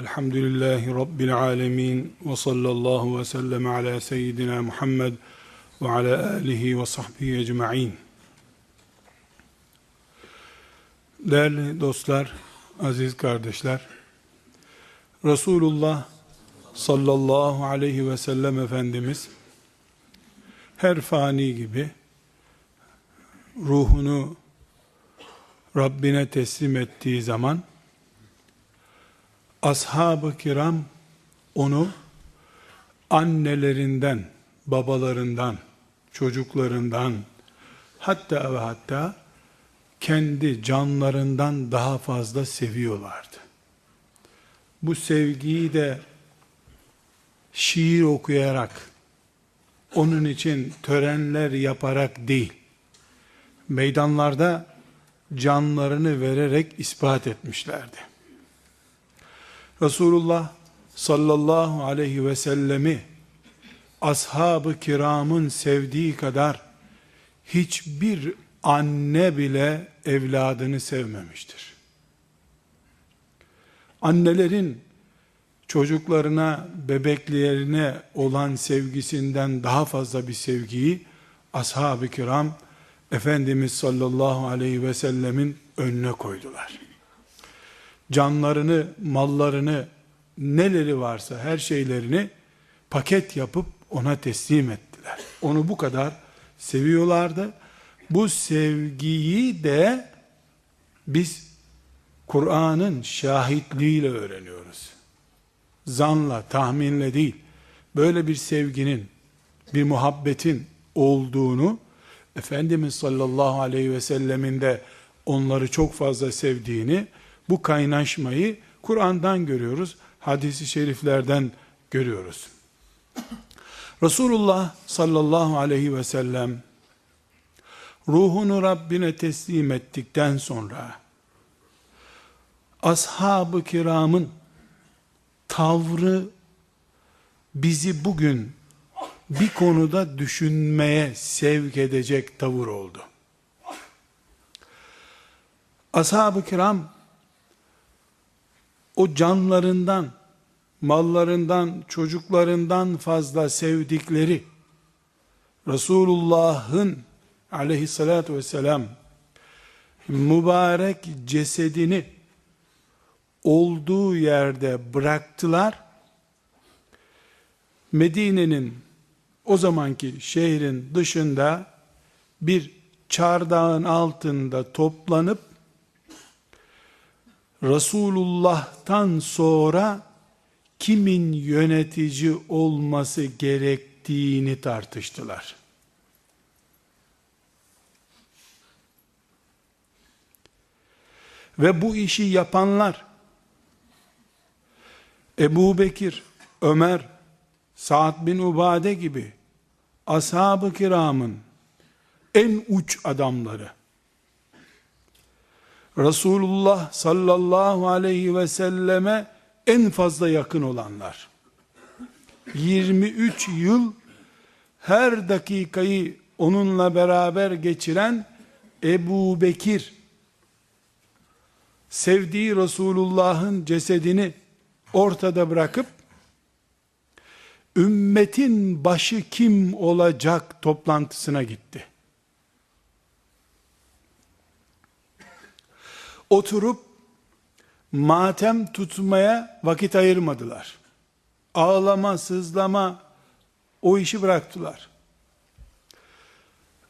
Elhamdülillahi Rabbil alemin ve sallallahu ve sellem ala seyyidina Muhammed ve ala alihi ve sahbihi ecma'in. Değerli dostlar, aziz kardeşler, Resulullah sallallahu aleyhi ve sellem Efendimiz her fani gibi ruhunu Rabbine teslim ettiği zaman ashab-ı kiram onu annelerinden, babalarından, çocuklarından, hatta ve hatta kendi canlarından daha fazla seviyorlardı. Bu sevgiyi de şiir okuyarak, onun için törenler yaparak değil, meydanlarda canlarını vererek ispat etmişlerdi. Resulullah sallallahu aleyhi ve sellemi ashab-ı kiramın sevdiği kadar hiçbir anne bile evladını sevmemiştir. Annelerin çocuklarına, bebeklerine olan sevgisinden daha fazla bir sevgiyi ashab-ı kiram Efendimiz sallallahu aleyhi ve sellemin önüne koydular. Canlarını, mallarını, neleri varsa her şeylerini paket yapıp ona teslim ettiler. Onu bu kadar seviyorlardı. Bu sevgiyi de biz Kur'an'ın şahitliğiyle öğreniyoruz. Zanla, tahminle değil. Böyle bir sevginin, bir muhabbetin olduğunu Efendimiz sallallahu aleyhi ve sellemin de onları çok fazla sevdiğini, bu kaynaşmayı Kur'an'dan görüyoruz, hadisi şeriflerden görüyoruz. Resulullah sallallahu aleyhi ve sellem ruhunu Rabbine teslim ettikten sonra ashab-ı kiramın tavrı bizi bugün bir konuda düşünmeye sevk edecek tavır oldu. Ashab-ı kiram o canlarından, mallarından, çocuklarından fazla sevdikleri Resulullah'ın aleyhissalatü vesselam mübarek cesedini olduğu yerde bıraktılar. Medine'nin o zamanki şehrin dışında bir çardağın altında toplanıp Resulullah'tan sonra kimin yönetici olması gerektiğini tartıştılar. Ve bu işi yapanlar Ebu Bekir, Ömer, Sa'd bin Ubade gibi ashab-ı kiramın en uç adamları Resulullah sallallahu aleyhi ve selleme en fazla yakın olanlar 23 yıl her dakikayı onunla beraber geçiren Ebu Bekir sevdiği Resulullah'ın cesedini ortada bırakıp ümmetin başı kim olacak toplantısına gitti. Oturup matem tutmaya vakit ayırmadılar. Ağlama, sızlama o işi bıraktılar.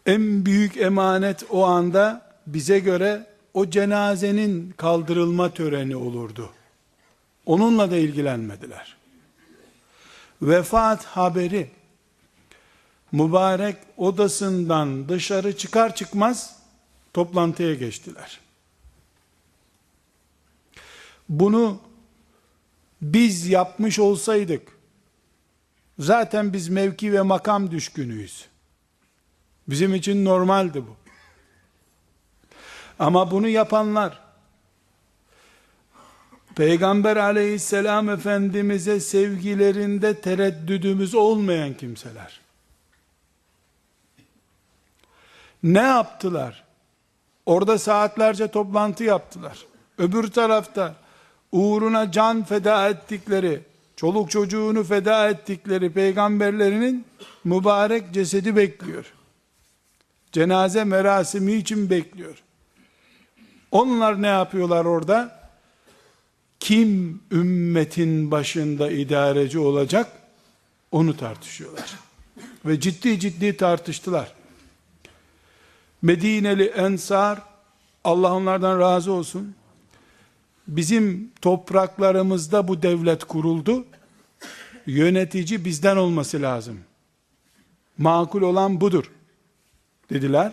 En büyük emanet o anda bize göre o cenazenin kaldırılma töreni olurdu. Onunla da ilgilenmediler vefat haberi mübarek odasından dışarı çıkar çıkmaz toplantıya geçtiler. Bunu biz yapmış olsaydık zaten biz mevki ve makam düşkünüyüz. Bizim için normaldi bu. Ama bunu yapanlar Peygamber aleyhisselam efendimize sevgilerinde tereddüdümüz olmayan kimseler. Ne yaptılar? Orada saatlerce toplantı yaptılar. Öbür tarafta uğruna can feda ettikleri, çoluk çocuğunu feda ettikleri peygamberlerinin mübarek cesedi bekliyor. Cenaze merasimi için bekliyor. Onlar ne yapıyorlar orada? Kim ümmetin başında idareci olacak? Onu tartışıyorlar. Ve ciddi ciddi tartıştılar. Medineli Ensar, Allah onlardan razı olsun, bizim topraklarımızda bu devlet kuruldu, yönetici bizden olması lazım. Makul olan budur, dediler.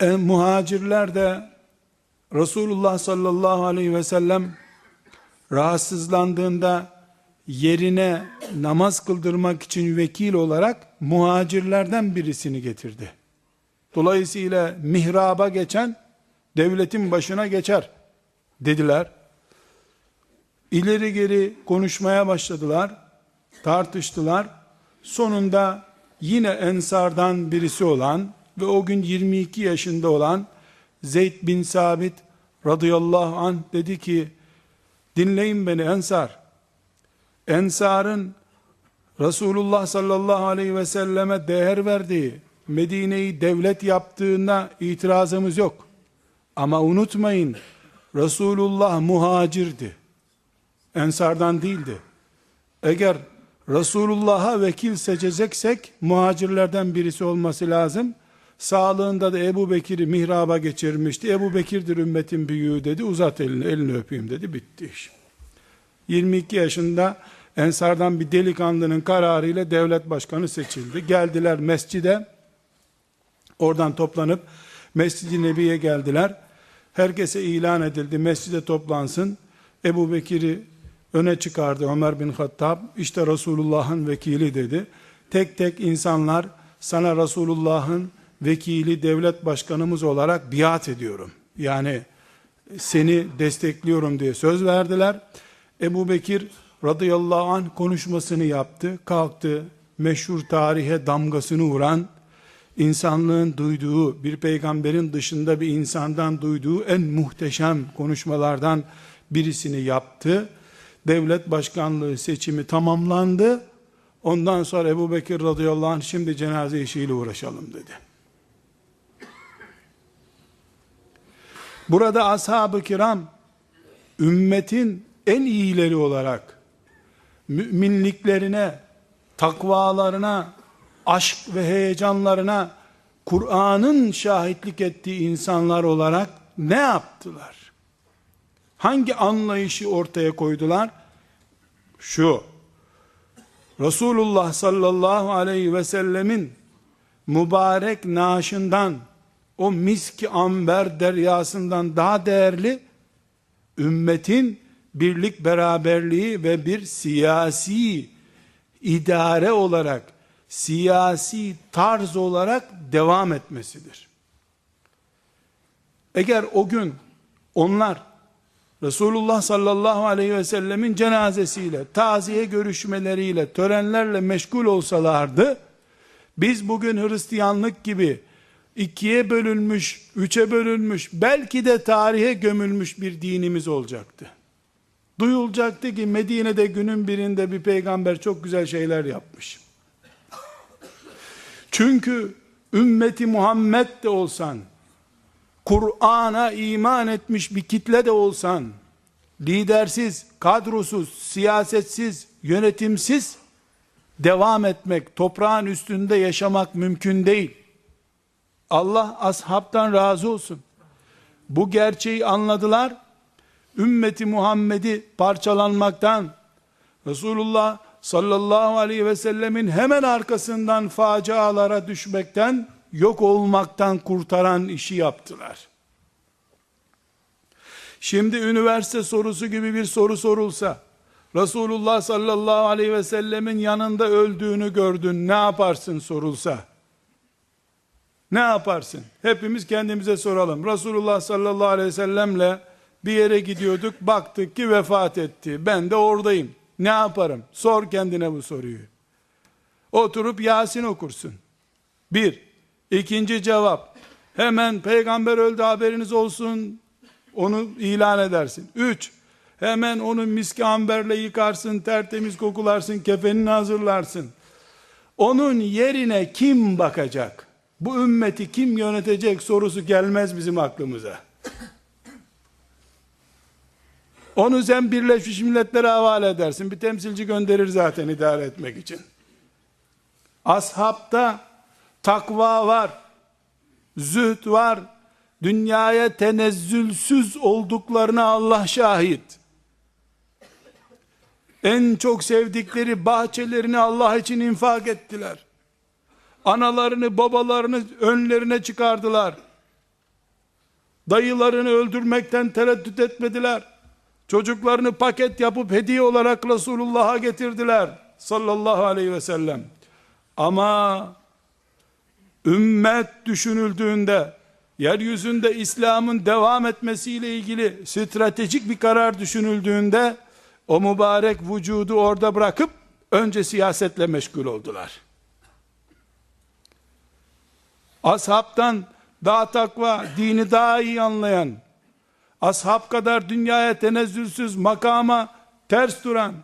E, muhacirler de Resulullah sallallahu aleyhi ve sellem rahatsızlandığında yerine namaz kıldırmak için vekil olarak muhacirlerden birisini getirdi. Dolayısıyla mihraba geçen devletin başına geçer dediler. İleri geri konuşmaya başladılar, tartıştılar. Sonunda yine ensardan birisi olan ve o gün 22 yaşında olan Zeyd bin Sabit radıyallahu an dedi ki dinleyin beni ensar ensarın Resulullah sallallahu aleyhi ve selleme değer verdiği Medine'yi devlet yaptığına itirazımız yok. Ama unutmayın Resulullah muhacirdi. Ensardan değildi. Eğer Resulullah'a vekil seçeceksek muhacirlerden birisi olması lazım. Sağlığında da Ebu Bekir'i mihraba geçirmişti. Ebu Bekir'dir ümmetin büyüğü dedi. Uzat elini, elini öpeyim dedi. Bitti iş. 22 yaşında Ensardan bir delikanlının kararıyla devlet başkanı seçildi. Geldiler mescide. Oradan toplanıp Mescid-i Nebi'ye geldiler. Herkese ilan edildi. Mescide toplansın. Ebu Bekir'i öne çıkardı Ömer bin Hattab. İşte Resulullah'ın vekili dedi. Tek tek insanlar sana Resulullah'ın vekili devlet başkanımız olarak biat ediyorum. Yani seni destekliyorum diye söz verdiler. Ebu Bekir radıyallahu anh konuşmasını yaptı. Kalktı meşhur tarihe damgasını vuran insanlığın duyduğu bir peygamberin dışında bir insandan duyduğu en muhteşem konuşmalardan birisini yaptı. Devlet başkanlığı seçimi tamamlandı. Ondan sonra Ebu Bekir radıyallahu anh şimdi cenaze işiyle uğraşalım dedi. Burada ashab-ı kiram ümmetin en iyileri olarak müminliklerine, takvalarına, aşk ve heyecanlarına Kur'an'ın şahitlik ettiği insanlar olarak ne yaptılar? Hangi anlayışı ortaya koydular? Şu, Resulullah sallallahu aleyhi ve sellemin mübarek naaşından, o miski amber deryasından daha değerli, ümmetin birlik beraberliği ve bir siyasi idare olarak, siyasi tarz olarak devam etmesidir. Eğer o gün onlar Resulullah sallallahu aleyhi ve sellemin cenazesiyle, taziye görüşmeleriyle, törenlerle meşgul olsalardı, biz bugün Hristiyanlık gibi ikiye bölünmüş, üçe bölünmüş, belki de tarihe gömülmüş bir dinimiz olacaktı. Duyulacaktı ki Medine'de günün birinde bir peygamber çok güzel şeyler yapmış. Çünkü ümmeti Muhammed de olsan, Kur'an'a iman etmiş bir kitle de olsan, lidersiz, kadrosuz, siyasetsiz, yönetimsiz devam etmek, toprağın üstünde yaşamak mümkün değil. Allah ashabtan razı olsun. Bu gerçeği anladılar ümmeti Muhammed'i parçalanmaktan, Resulullah sallallahu aleyhi ve sellemin hemen arkasından facialara düşmekten, yok olmaktan kurtaran işi yaptılar. Şimdi üniversite sorusu gibi bir soru sorulsa, Resulullah sallallahu aleyhi ve sellemin yanında öldüğünü gördün, ne yaparsın sorulsa, ne yaparsın? Hepimiz kendimize soralım. Resulullah sallallahu aleyhi ve sellemle bir yere gidiyorduk, baktık ki vefat etti. Ben de oradayım. Ne yaparım? Sor kendine bu soruyu. Oturup Yasin okursun. Bir. ikinci cevap. Hemen peygamber öldü haberiniz olsun. Onu ilan edersin. Üç, hemen onu miski amberle yıkarsın, tertemiz kokularsın, kefenini hazırlarsın. Onun yerine kim bakacak? Bu ümmeti kim yönetecek sorusu gelmez bizim aklımıza. Onu sen Birleşmiş Milletler'e havale edersin. Bir temsilci gönderir zaten idare etmek için. Ashabta takva var, zühd var, dünyaya tenezzülsüz olduklarına Allah şahit. En çok sevdikleri bahçelerini Allah için infak ettiler. Analarını, babalarını önlerine çıkardılar. Dayılarını öldürmekten tereddüt etmediler. Çocuklarını paket yapıp hediye olarak Resulullah'a getirdiler. Sallallahu aleyhi ve sellem. Ama ümmet düşünüldüğünde yeryüzünde İslam'ın devam etmesiyle ilgili stratejik bir karar düşünüldüğünde o mübarek vücudu orada bırakıp önce siyasetle meşgul oldular. Ashabtan daha takva, dini daha iyi anlayan, ashab kadar dünyaya tenezzülsüz makama ters duran,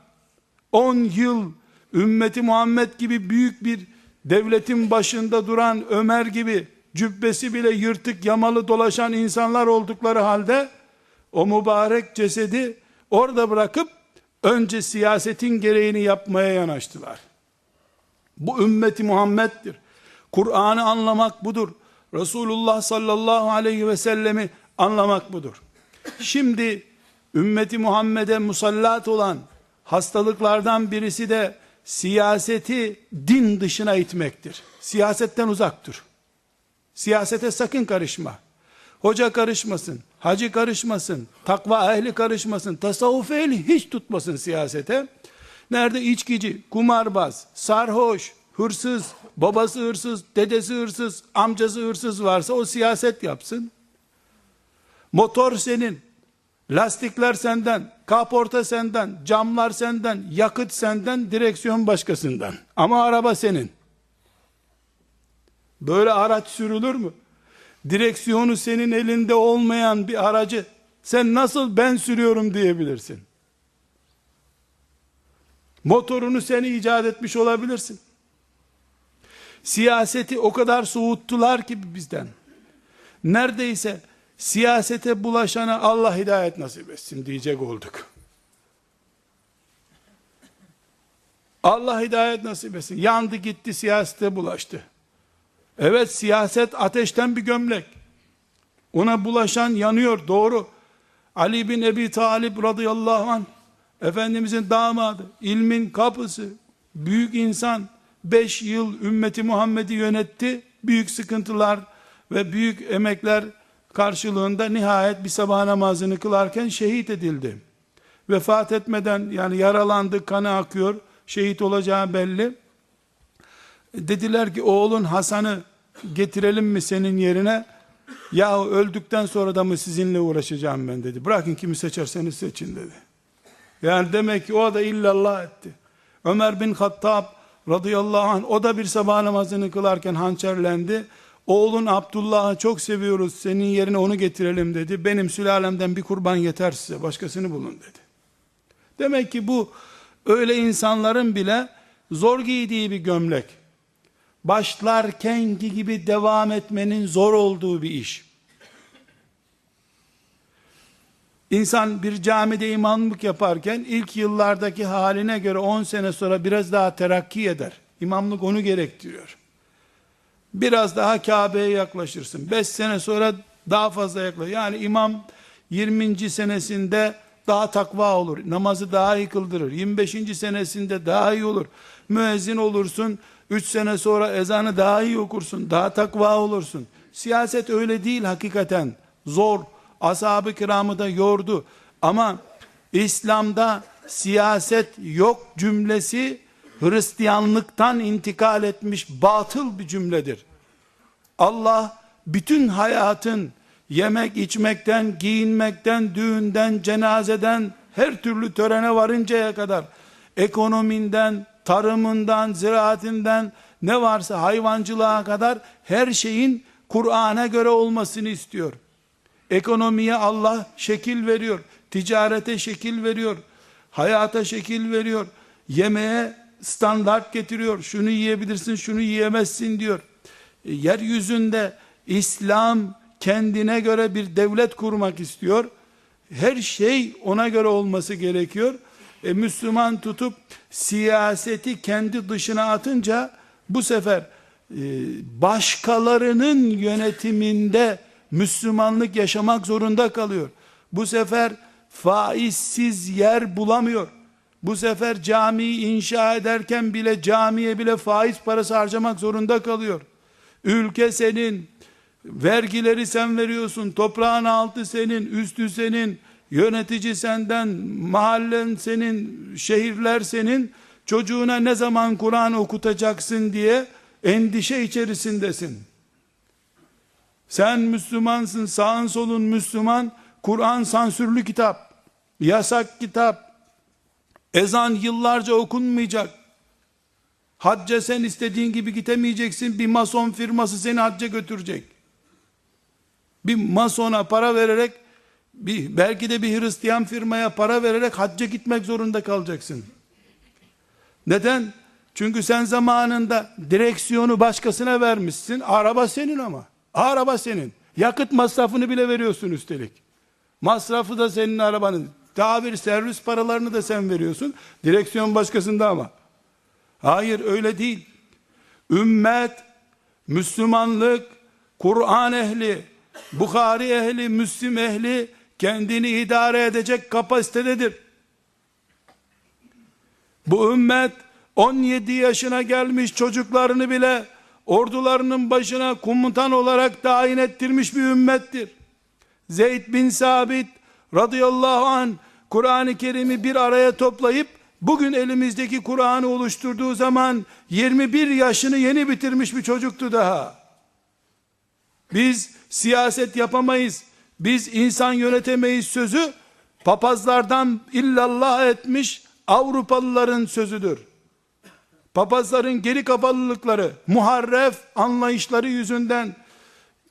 10 yıl ümmeti Muhammed gibi büyük bir devletin başında duran Ömer gibi cübbesi bile yırtık yamalı dolaşan insanlar oldukları halde o mübarek cesedi orada bırakıp önce siyasetin gereğini yapmaya yanaştılar. Bu ümmeti Muhammed'dir. Kur'an'ı anlamak budur. Resulullah sallallahu aleyhi ve sellemi anlamak budur. Şimdi ümmeti Muhammed'e musallat olan hastalıklardan birisi de siyaseti din dışına itmektir. Siyasetten uzak dur. Siyasete sakın karışma. Hoca karışmasın, hacı karışmasın, takva ehli karışmasın, tasavvuf ehli hiç tutmasın siyasete. Nerede içkici, kumarbaz, sarhoş, hırsız, babası hırsız, dedesi hırsız, amcası hırsız varsa o siyaset yapsın. Motor senin, lastikler senden, kaporta senden, camlar senden, yakıt senden, direksiyon başkasından. Ama araba senin. Böyle araç sürülür mü? Direksiyonu senin elinde olmayan bir aracı sen nasıl ben sürüyorum diyebilirsin. Motorunu sen icat etmiş olabilirsin. Siyaseti o kadar soğuttular ki bizden. Neredeyse siyasete bulaşana Allah hidayet nasip etsin diyecek olduk. Allah hidayet nasip etsin. Yandı gitti siyasete bulaştı. Evet siyaset ateşten bir gömlek. Ona bulaşan yanıyor doğru. Ali bin Ebi Talib radıyallahu anh Efendimizin damadı, ilmin kapısı, büyük insan, beş yıl ümmeti Muhammed'i yönetti, büyük sıkıntılar ve büyük emekler karşılığında nihayet bir sabah namazını kılarken şehit edildi. Vefat etmeden yani yaralandı, kanı akıyor, şehit olacağı belli. Dediler ki oğlun Hasan'ı getirelim mi senin yerine? Ya öldükten sonra da mı sizinle uğraşacağım ben dedi. Bırakın kimi seçerseniz seçin dedi. Yani demek ki o da illallah etti. Ömer bin Hattab radıyallahu anh o da bir sabah namazını kılarken hançerlendi. Oğlun Abdullah'ı çok seviyoruz senin yerine onu getirelim dedi. Benim sülalemden bir kurban yeter size başkasını bulun dedi. Demek ki bu öyle insanların bile zor giydiği bir gömlek. Başlarkenki gibi devam etmenin zor olduğu bir iş. İnsan bir camide imamlık yaparken ilk yıllardaki haline göre 10 sene sonra biraz daha terakki eder. İmamlık onu gerektiriyor. Biraz daha Kabe'ye yaklaşırsın. 5 sene sonra daha fazla yaklaş. Yani imam 20. senesinde daha takva olur. Namazı daha iyi kıldırır. 25. senesinde daha iyi olur. Müezzin olursun. 3 sene sonra ezanı daha iyi okursun. Daha takva olursun. Siyaset öyle değil hakikaten. Zor ashab-ı kiramı da yordu. Ama İslam'da siyaset yok cümlesi Hristiyanlıktan intikal etmiş batıl bir cümledir. Allah bütün hayatın yemek içmekten, giyinmekten, düğünden, cenazeden, her türlü törene varıncaya kadar ekonominden, tarımından, ziraatinden ne varsa hayvancılığa kadar her şeyin Kur'an'a göre olmasını istiyor. Ekonomiye Allah şekil veriyor. Ticarete şekil veriyor. Hayata şekil veriyor. Yemeğe standart getiriyor. Şunu yiyebilirsin, şunu yiyemezsin diyor. E, yeryüzünde İslam kendine göre bir devlet kurmak istiyor. Her şey ona göre olması gerekiyor. E, Müslüman tutup siyaseti kendi dışına atınca bu sefer e, başkalarının yönetiminde Müslümanlık yaşamak zorunda kalıyor. Bu sefer faizsiz yer bulamıyor. Bu sefer camiyi inşa ederken bile camiye bile faiz parası harcamak zorunda kalıyor. Ülke senin, vergileri sen veriyorsun, toprağın altı senin, üstü senin, yönetici senden, mahallen senin, şehirler senin, çocuğuna ne zaman Kur'an okutacaksın diye endişe içerisindesin. Sen Müslümansın, sağın solun Müslüman, Kur'an sansürlü kitap, yasak kitap, ezan yıllarca okunmayacak. Hacca sen istediğin gibi gidemeyeceksin, bir mason firması seni hacca götürecek. Bir masona para vererek, bir, belki de bir Hristiyan firmaya para vererek hacca gitmek zorunda kalacaksın. Neden? Çünkü sen zamanında direksiyonu başkasına vermişsin, araba senin ama. Araba senin. Yakıt masrafını bile veriyorsun üstelik. Masrafı da senin arabanın. Tabir servis paralarını da sen veriyorsun. Direksiyon başkasında ama. Hayır öyle değil. Ümmet, Müslümanlık, Kur'an ehli, Bukhari ehli, Müslim ehli kendini idare edecek kapasitededir. Bu ümmet 17 yaşına gelmiş çocuklarını bile ordularının başına komutan olarak tayin ettirmiş bir ümmettir. Zeyd bin Sabit radıyallahu an Kur'an-ı Kerim'i bir araya toplayıp bugün elimizdeki Kur'an'ı oluşturduğu zaman 21 yaşını yeni bitirmiş bir çocuktu daha. Biz siyaset yapamayız. Biz insan yönetemeyiz sözü papazlardan illallah etmiş Avrupalıların sözüdür papazların geri kafalılıkları, muharref anlayışları yüzünden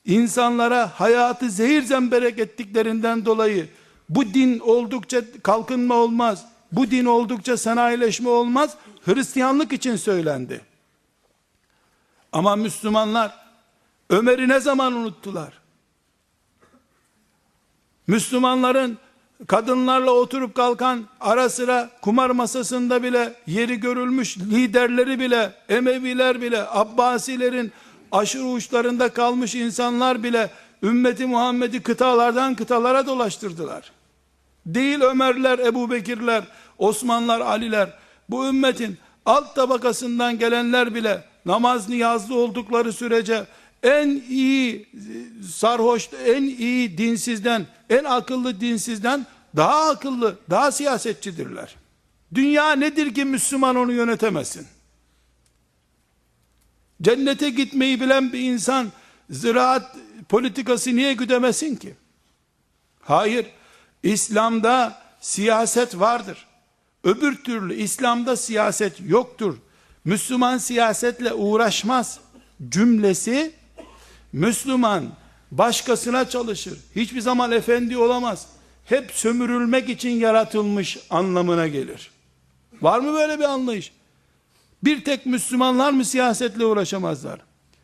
insanlara hayatı zehir zemberek ettiklerinden dolayı bu din oldukça kalkınma olmaz. Bu din oldukça sanayileşme olmaz. Hristiyanlık için söylendi. Ama Müslümanlar Ömer'i ne zaman unuttular? Müslümanların kadınlarla oturup kalkan ara sıra kumar masasında bile yeri görülmüş liderleri bile Emeviler bile Abbasilerin aşırı uçlarında kalmış insanlar bile ümmeti Muhammed'i kıtalardan kıtalara dolaştırdılar. Değil Ömerler, Ebu Bekirler, Osmanlar, Aliler. Bu ümmetin alt tabakasından gelenler bile namaz niyazlı oldukları sürece en iyi sarhoş, en iyi dinsizden, en akıllı dinsizden daha akıllı, daha siyasetçidirler. Dünya nedir ki Müslüman onu yönetemesin? Cennete gitmeyi bilen bir insan ziraat politikası niye güdemesin ki? Hayır. İslam'da siyaset vardır. Öbür türlü İslam'da siyaset yoktur. Müslüman siyasetle uğraşmaz cümlesi Müslüman başkasına çalışır. Hiçbir zaman efendi olamaz. Hep sömürülmek için yaratılmış anlamına gelir. Var mı böyle bir anlayış? Bir tek Müslümanlar mı siyasetle uğraşamazlar?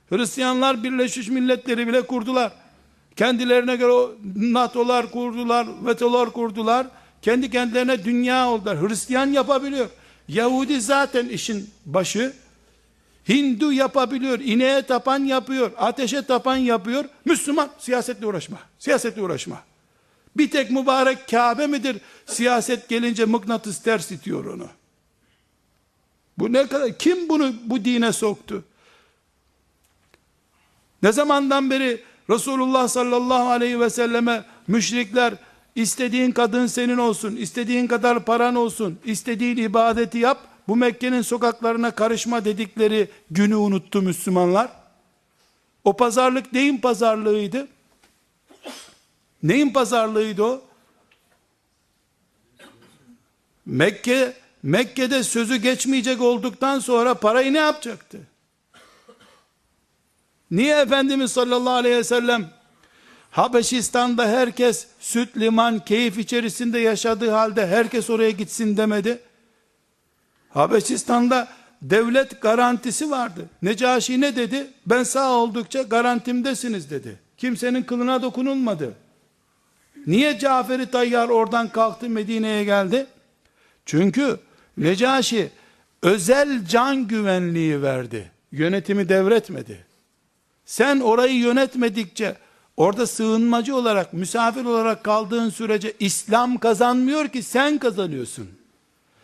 Hristiyanlar Birleşmiş Milletleri bile kurdular. Kendilerine göre NATO'lar kurdular, VETO'lar kurdular. Kendi kendilerine dünya oldular. Hristiyan yapabiliyor. Yahudi zaten işin başı. Hindu yapabiliyor, ineğe tapan yapıyor, ateşe tapan yapıyor. Müslüman siyasetle uğraşma, siyasetle uğraşma. Bir tek mübarek Kabe midir? Siyaset gelince mıknatıs ters itiyor onu. Bu ne kadar, kim bunu bu dine soktu? Ne zamandan beri Resulullah sallallahu aleyhi ve selleme müşrikler istediğin kadın senin olsun, istediğin kadar paran olsun, istediğin ibadeti yap, bu Mekke'nin sokaklarına karışma dedikleri günü unuttu Müslümanlar. O pazarlık neyin pazarlığıydı? Neyin pazarlığıydı o? Mekke Mekke'de sözü geçmeyecek olduktan sonra parayı ne yapacaktı? Niye Efendimiz sallallahu aleyhi ve sellem Habeşistan'da herkes süt liman keyif içerisinde yaşadığı halde herkes oraya gitsin demedi. Habeşistan'da devlet garantisi vardı. Necaşi ne dedi? Ben sağ oldukça garantimdesiniz dedi. Kimsenin kılına dokunulmadı. Niye Caferi Tayyar oradan kalktı Medine'ye geldi? Çünkü Necaşi özel can güvenliği verdi. Yönetimi devretmedi. Sen orayı yönetmedikçe orada sığınmacı olarak, misafir olarak kaldığın sürece İslam kazanmıyor ki sen kazanıyorsun.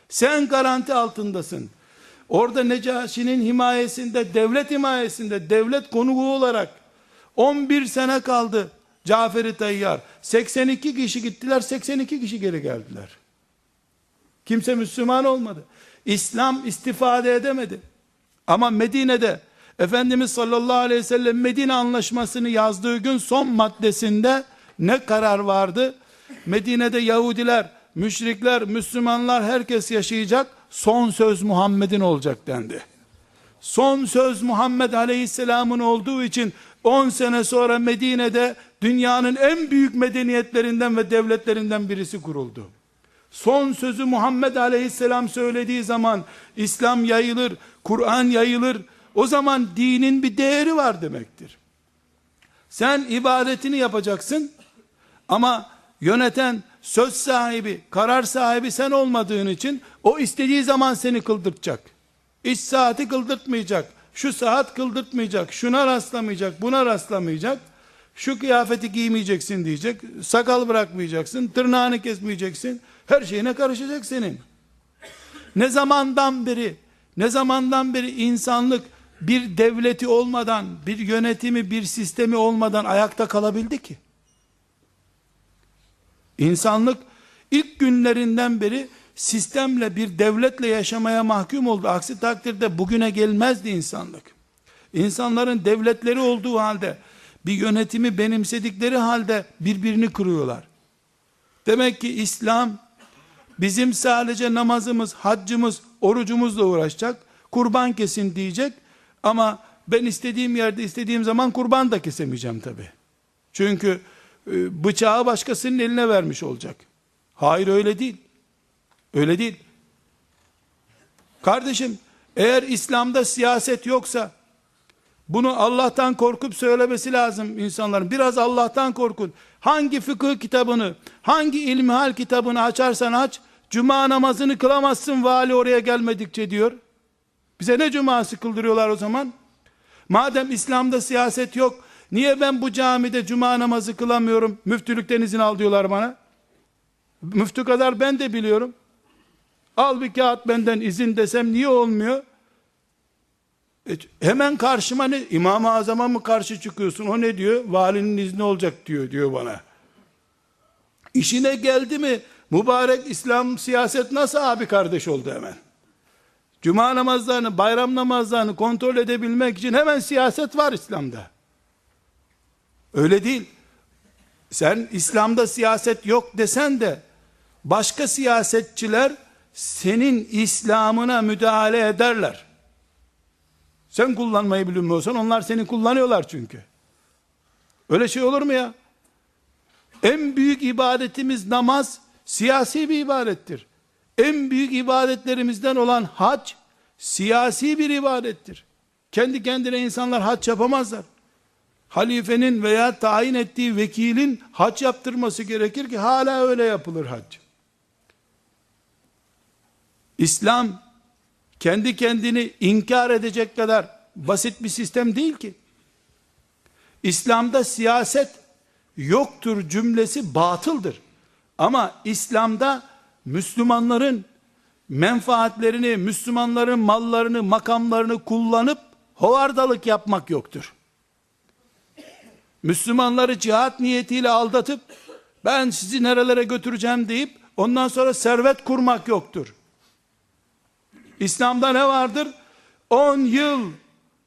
Sen garanti altındasın. Orada Necaşi'nin himayesinde, devlet himayesinde, devlet konuğu olarak 11 sene kaldı Caferi Tayyar. 82 kişi gittiler, 82 kişi geri geldiler. Kimse Müslüman olmadı. İslam istifade edemedi. Ama Medine'de Efendimiz sallallahu aleyhi ve sellem Medine anlaşmasını yazdığı gün son maddesinde ne karar vardı? Medine'de Yahudiler, müşrikler, Müslümanlar herkes yaşayacak. Son söz Muhammed'in olacak dendi. Son söz Muhammed aleyhisselamın olduğu için 10 sene sonra Medine'de dünyanın en büyük medeniyetlerinden ve devletlerinden birisi kuruldu. Son sözü Muhammed aleyhisselam söylediği zaman İslam yayılır, Kur'an yayılır. O zaman dinin bir değeri var demektir. Sen ibadetini yapacaksın ama yöneten, söz sahibi, karar sahibi sen olmadığın için o istediği zaman seni kıldırtacak. İş saati kıldırtmayacak. Şu saat kıldırtmayacak. Şuna rastlamayacak. Buna rastlamayacak. Şu kıyafeti giymeyeceksin diyecek. Sakal bırakmayacaksın. Tırnağını kesmeyeceksin. Her şeyine karışacak senin. Ne zamandan beri ne zamandan beri insanlık bir devleti olmadan, bir yönetimi, bir sistemi olmadan ayakta kalabildi ki? İnsanlık ilk günlerinden beri sistemle bir devletle yaşamaya mahkum oldu. Aksi takdirde bugüne gelmezdi insanlık. İnsanların devletleri olduğu halde bir yönetimi benimsedikleri halde birbirini kırıyorlar. Demek ki İslam bizim sadece namazımız, haccımız, orucumuzla uğraşacak. Kurban kesin diyecek. Ama ben istediğim yerde istediğim zaman kurban da kesemeyeceğim tabi. Çünkü e, bıçağı başkasının eline vermiş olacak. Hayır öyle değil. Öyle değil. Kardeşim eğer İslam'da siyaset yoksa bunu Allah'tan korkup söylemesi lazım insanların. Biraz Allah'tan korkun. Hangi fıkıh kitabını, hangi ilmihal kitabını açarsan aç, cuma namazını kılamazsın vali oraya gelmedikçe diyor. Bize ne cuması kıldırıyorlar o zaman? Madem İslam'da siyaset yok, niye ben bu camide cuma namazı kılamıyorum? Müftülükten izin al diyorlar bana. Müftü kadar ben de biliyorum. Al bir kağıt benden izin desem niye olmuyor? E, hemen karşıma ne? İmam-ı Azam'a mı karşı çıkıyorsun? O ne diyor? Valinin izni olacak diyor, diyor bana. İşine geldi mi? Mübarek İslam siyaset nasıl abi kardeş oldu hemen? Cuma namazlarını, bayram namazlarını kontrol edebilmek için hemen siyaset var İslam'da. Öyle değil. Sen İslam'da siyaset yok desen de başka siyasetçiler senin İslam'ına müdahale ederler. Sen kullanmayı bilmiyorsan onlar seni kullanıyorlar çünkü. Öyle şey olur mu ya? En büyük ibadetimiz namaz siyasi bir ibadettir. En büyük ibadetlerimizden olan hac siyasi bir ibadettir. Kendi kendine insanlar hac yapamazlar. Halifenin veya tayin ettiği vekilin hac yaptırması gerekir ki hala öyle yapılır hac. İslam kendi kendini inkar edecek kadar basit bir sistem değil ki. İslam'da siyaset yoktur cümlesi batıldır. Ama İslam'da Müslümanların menfaatlerini, Müslümanların mallarını, makamlarını kullanıp hovardalık yapmak yoktur. Müslümanları cihat niyetiyle aldatıp ben sizi nerelere götüreceğim deyip ondan sonra servet kurmak yoktur. İslam'da ne vardır? 10 yıl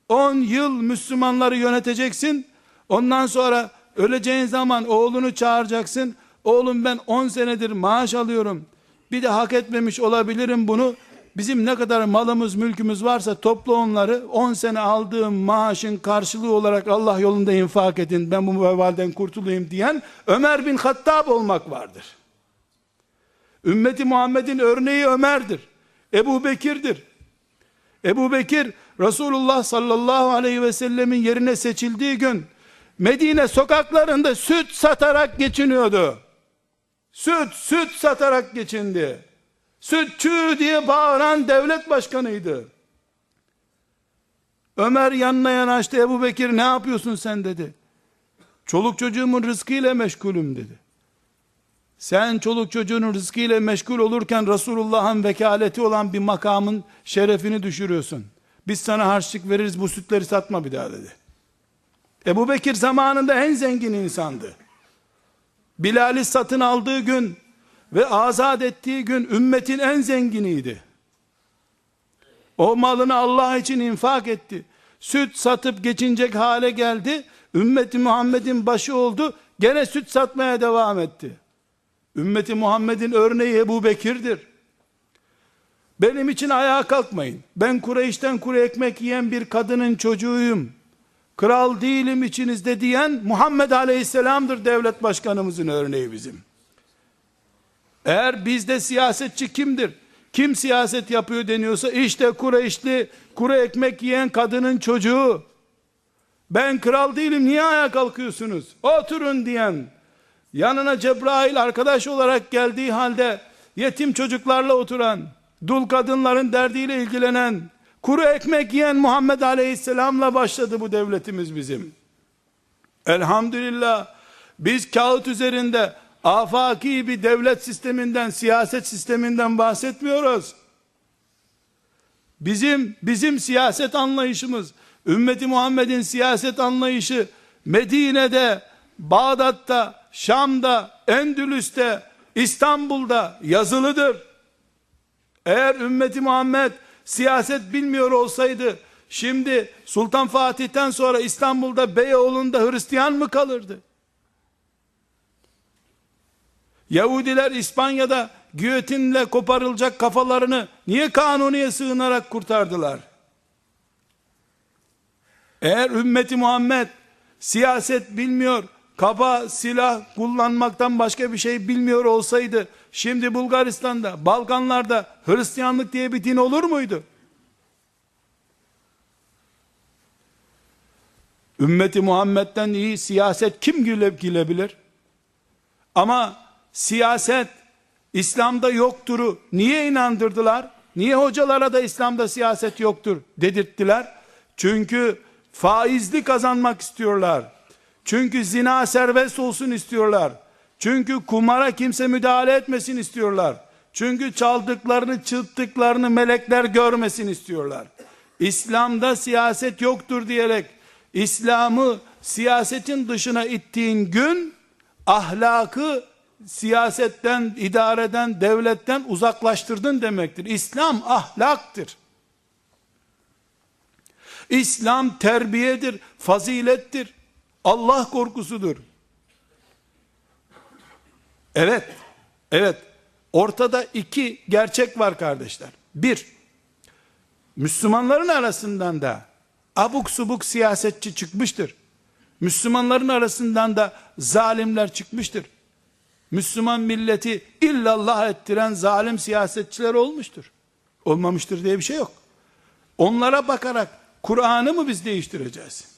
10 yıl Müslümanları yöneteceksin. Ondan sonra öleceğin zaman oğlunu çağıracaksın. Oğlum ben 10 senedir maaş alıyorum. Bir de hak etmemiş olabilirim bunu. bizim ne kadar malımız mülkümüz varsa topla onları 10 sene aldığım maaşın karşılığı olarak Allah yolunda infak edin ben bu vebalden kurtulayım diyen Ömer bin Hattab olmak vardır. Ümmeti Muhammed'in örneği Ömer'dir. Ebu Bekir'dir. Ebu Bekir Resulullah sallallahu aleyhi ve sellemin yerine seçildiği gün Medine sokaklarında süt satarak geçiniyordu. Süt, süt satarak geçindi. Sütçü diye bağıran devlet başkanıydı. Ömer yanına yanaştı. Ebu Bekir ne yapıyorsun sen dedi. Çoluk çocuğumun rızkıyla meşgulüm dedi. Sen çoluk çocuğunun rızkıyla meşgul olurken Resulullah'ın vekaleti olan bir makamın şerefini düşürüyorsun. Biz sana harçlık veririz bu sütleri satma bir daha dedi. Ebu Bekir zamanında en zengin insandı. Bilal'i satın aldığı gün ve azat ettiği gün ümmetin en zenginiydi. O malını Allah için infak etti. Süt satıp geçinecek hale geldi. Ümmeti Muhammed'in başı oldu. Gene süt satmaya devam etti. Ümmeti Muhammed'in örneği Ebu Bekir'dir. Benim için ayağa kalkmayın. Ben Kureyş'ten kuru ekmek yiyen bir kadının çocuğuyum. Kral değilim içinizde diyen Muhammed Aleyhisselam'dır devlet başkanımızın örneği bizim. Eğer bizde siyasetçi kimdir? Kim siyaset yapıyor deniyorsa işte Kureyşli kuru ekmek yiyen kadının çocuğu. Ben kral değilim niye ayağa kalkıyorsunuz? Oturun diyen. Yanına Cebrail arkadaş olarak geldiği halde yetim çocuklarla oturan, dul kadınların derdiyle ilgilenen, kuru ekmek yiyen Muhammed Aleyhisselam'la başladı bu devletimiz bizim. Elhamdülillah biz kağıt üzerinde afaki bir devlet sisteminden, siyaset sisteminden bahsetmiyoruz. Bizim bizim siyaset anlayışımız, ümmeti Muhammed'in siyaset anlayışı Medine'de, Bağdat'ta, Şam'da, Endülüs'te, İstanbul'da yazılıdır. Eğer ümmeti Muhammed siyaset bilmiyor olsaydı şimdi Sultan Fatih'ten sonra İstanbul'da Beyoğlu'nda Hristiyan mı kalırdı? Yahudiler İspanya'da giyotinle koparılacak kafalarını niye kanuniye sığınarak kurtardılar? Eğer ümmeti Muhammed siyaset bilmiyor, kaba silah kullanmaktan başka bir şey bilmiyor olsaydı, şimdi Bulgaristan'da, Balkanlarda Hristiyanlık diye bir din olur muydu? Ümmeti Muhammed'den iyi siyaset kim gülebilir? Ama siyaset İslam'da yokturu niye inandırdılar? Niye hocalara da İslam'da siyaset yoktur dedirttiler? Çünkü faizli kazanmak istiyorlar. Çünkü zina serbest olsun istiyorlar. Çünkü kumara kimse müdahale etmesin istiyorlar. Çünkü çaldıklarını, çılttıklarını melekler görmesin istiyorlar. İslam'da siyaset yoktur diyerek İslam'ı siyasetin dışına ittiğin gün ahlakı siyasetten, idareden, devletten uzaklaştırdın demektir. İslam ahlaktır. İslam terbiyedir, fazilettir. Allah korkusudur. Evet, evet. Ortada iki gerçek var kardeşler. Bir, Müslümanların arasından da abuk subuk siyasetçi çıkmıştır. Müslümanların arasından da zalimler çıkmıştır. Müslüman milleti illallah ettiren zalim siyasetçiler olmuştur. Olmamıştır diye bir şey yok. Onlara bakarak Kur'an'ı mı biz değiştireceğiz?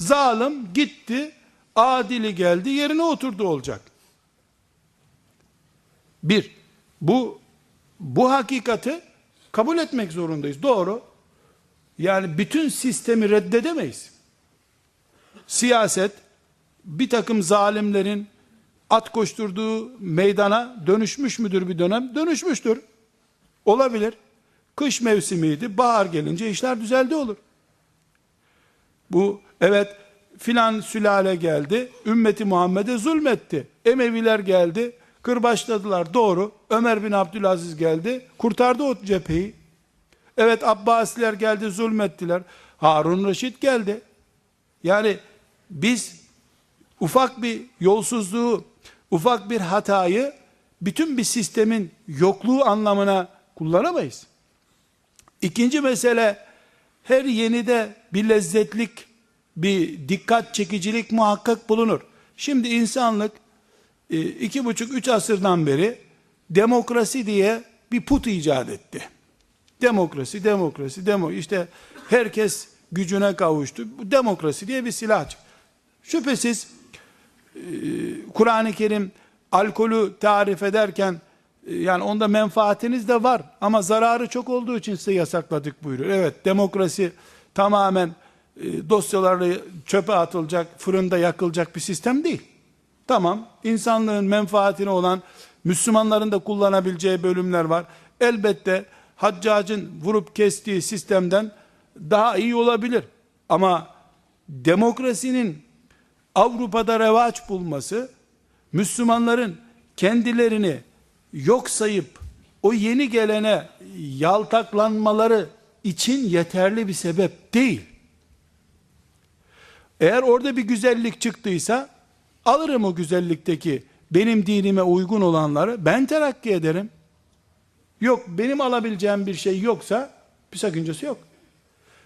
Zalim gitti, adili geldi, yerine oturdu olacak. Bir, bu bu hakikati kabul etmek zorundayız. Doğru. Yani bütün sistemi reddedemeyiz. Siyaset bir takım zalimlerin at koşturduğu meydana dönüşmüş müdür bir dönem? Dönüşmüştür. Olabilir. Kış mevsimiydi. Bahar gelince işler düzeldi olur. Bu evet filan sülale geldi. Ümmeti Muhammed'e zulmetti. Emeviler geldi. Kırbaçladılar. Doğru. Ömer bin Abdülaziz geldi. Kurtardı o cepheyi. Evet Abbasiler geldi zulmettiler. Harun Reşit geldi. Yani biz ufak bir yolsuzluğu ufak bir hatayı bütün bir sistemin yokluğu anlamına kullanamayız. İkinci mesele her yenide bir lezzetlik, bir dikkat çekicilik muhakkak bulunur. Şimdi insanlık e, iki buçuk üç asırdan beri demokrasi diye bir put icat etti. Demokrasi, demokrasi, demo işte herkes gücüne kavuştu. Bu demokrasi diye bir silah. Şüphesiz e, Kur'an-ı Kerim alkolü tarif ederken e, yani onda menfaatiniz de var ama zararı çok olduğu için size yasakladık buyuruyor. Evet demokrasi tamamen dosyalarla çöpe atılacak, fırında yakılacak bir sistem değil. Tamam insanlığın menfaatine olan Müslümanların da kullanabileceği bölümler var. Elbette haccacın vurup kestiği sistemden daha iyi olabilir. Ama demokrasinin Avrupa'da revaç bulması, Müslümanların kendilerini yok sayıp o yeni gelene yaltaklanmaları için yeterli bir sebep değil. Eğer orada bir güzellik çıktıysa alırım o güzellikteki benim dinime uygun olanları ben terakki ederim. Yok benim alabileceğim bir şey yoksa bir sakıncası yok.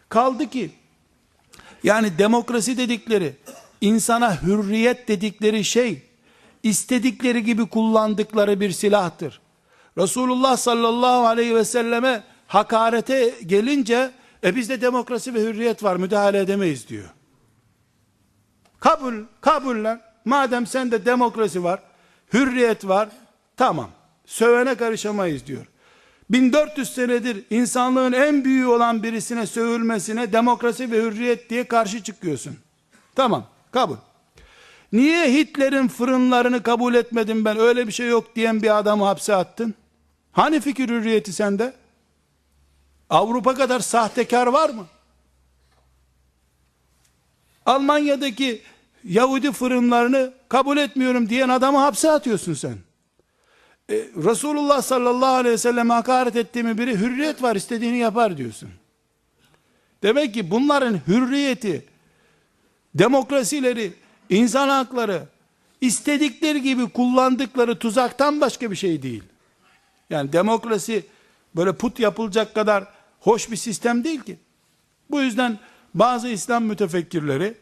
Kaldı ki yani demokrasi dedikleri insana hürriyet dedikleri şey istedikleri gibi kullandıkları bir silahtır. Resulullah sallallahu aleyhi ve selleme hakarete gelince e bizde demokrasi ve hürriyet var müdahale edemeyiz diyor. Kabul, kabuller. Madem sende demokrasi var, hürriyet var, tamam. Sövene karışamayız diyor. 1400 senedir insanlığın en büyüğü olan birisine sövülmesine demokrasi ve hürriyet diye karşı çıkıyorsun. Tamam, kabul. Niye Hitler'in fırınlarını kabul etmedim ben öyle bir şey yok diyen bir adamı hapse attın? Hani fikir hürriyeti sende? Avrupa kadar sahtekar var mı? Almanya'daki Yahudi fırınlarını kabul etmiyorum diyen adamı hapse atıyorsun sen. E, Resulullah sallallahu aleyhi ve sellem hakaret ettiğimi biri hürriyet var istediğini yapar diyorsun. Demek ki bunların hürriyeti, demokrasileri, insan hakları, istedikleri gibi kullandıkları tuzaktan başka bir şey değil. Yani demokrasi böyle put yapılacak kadar hoş bir sistem değil ki. Bu yüzden bazı İslam mütefekkirleri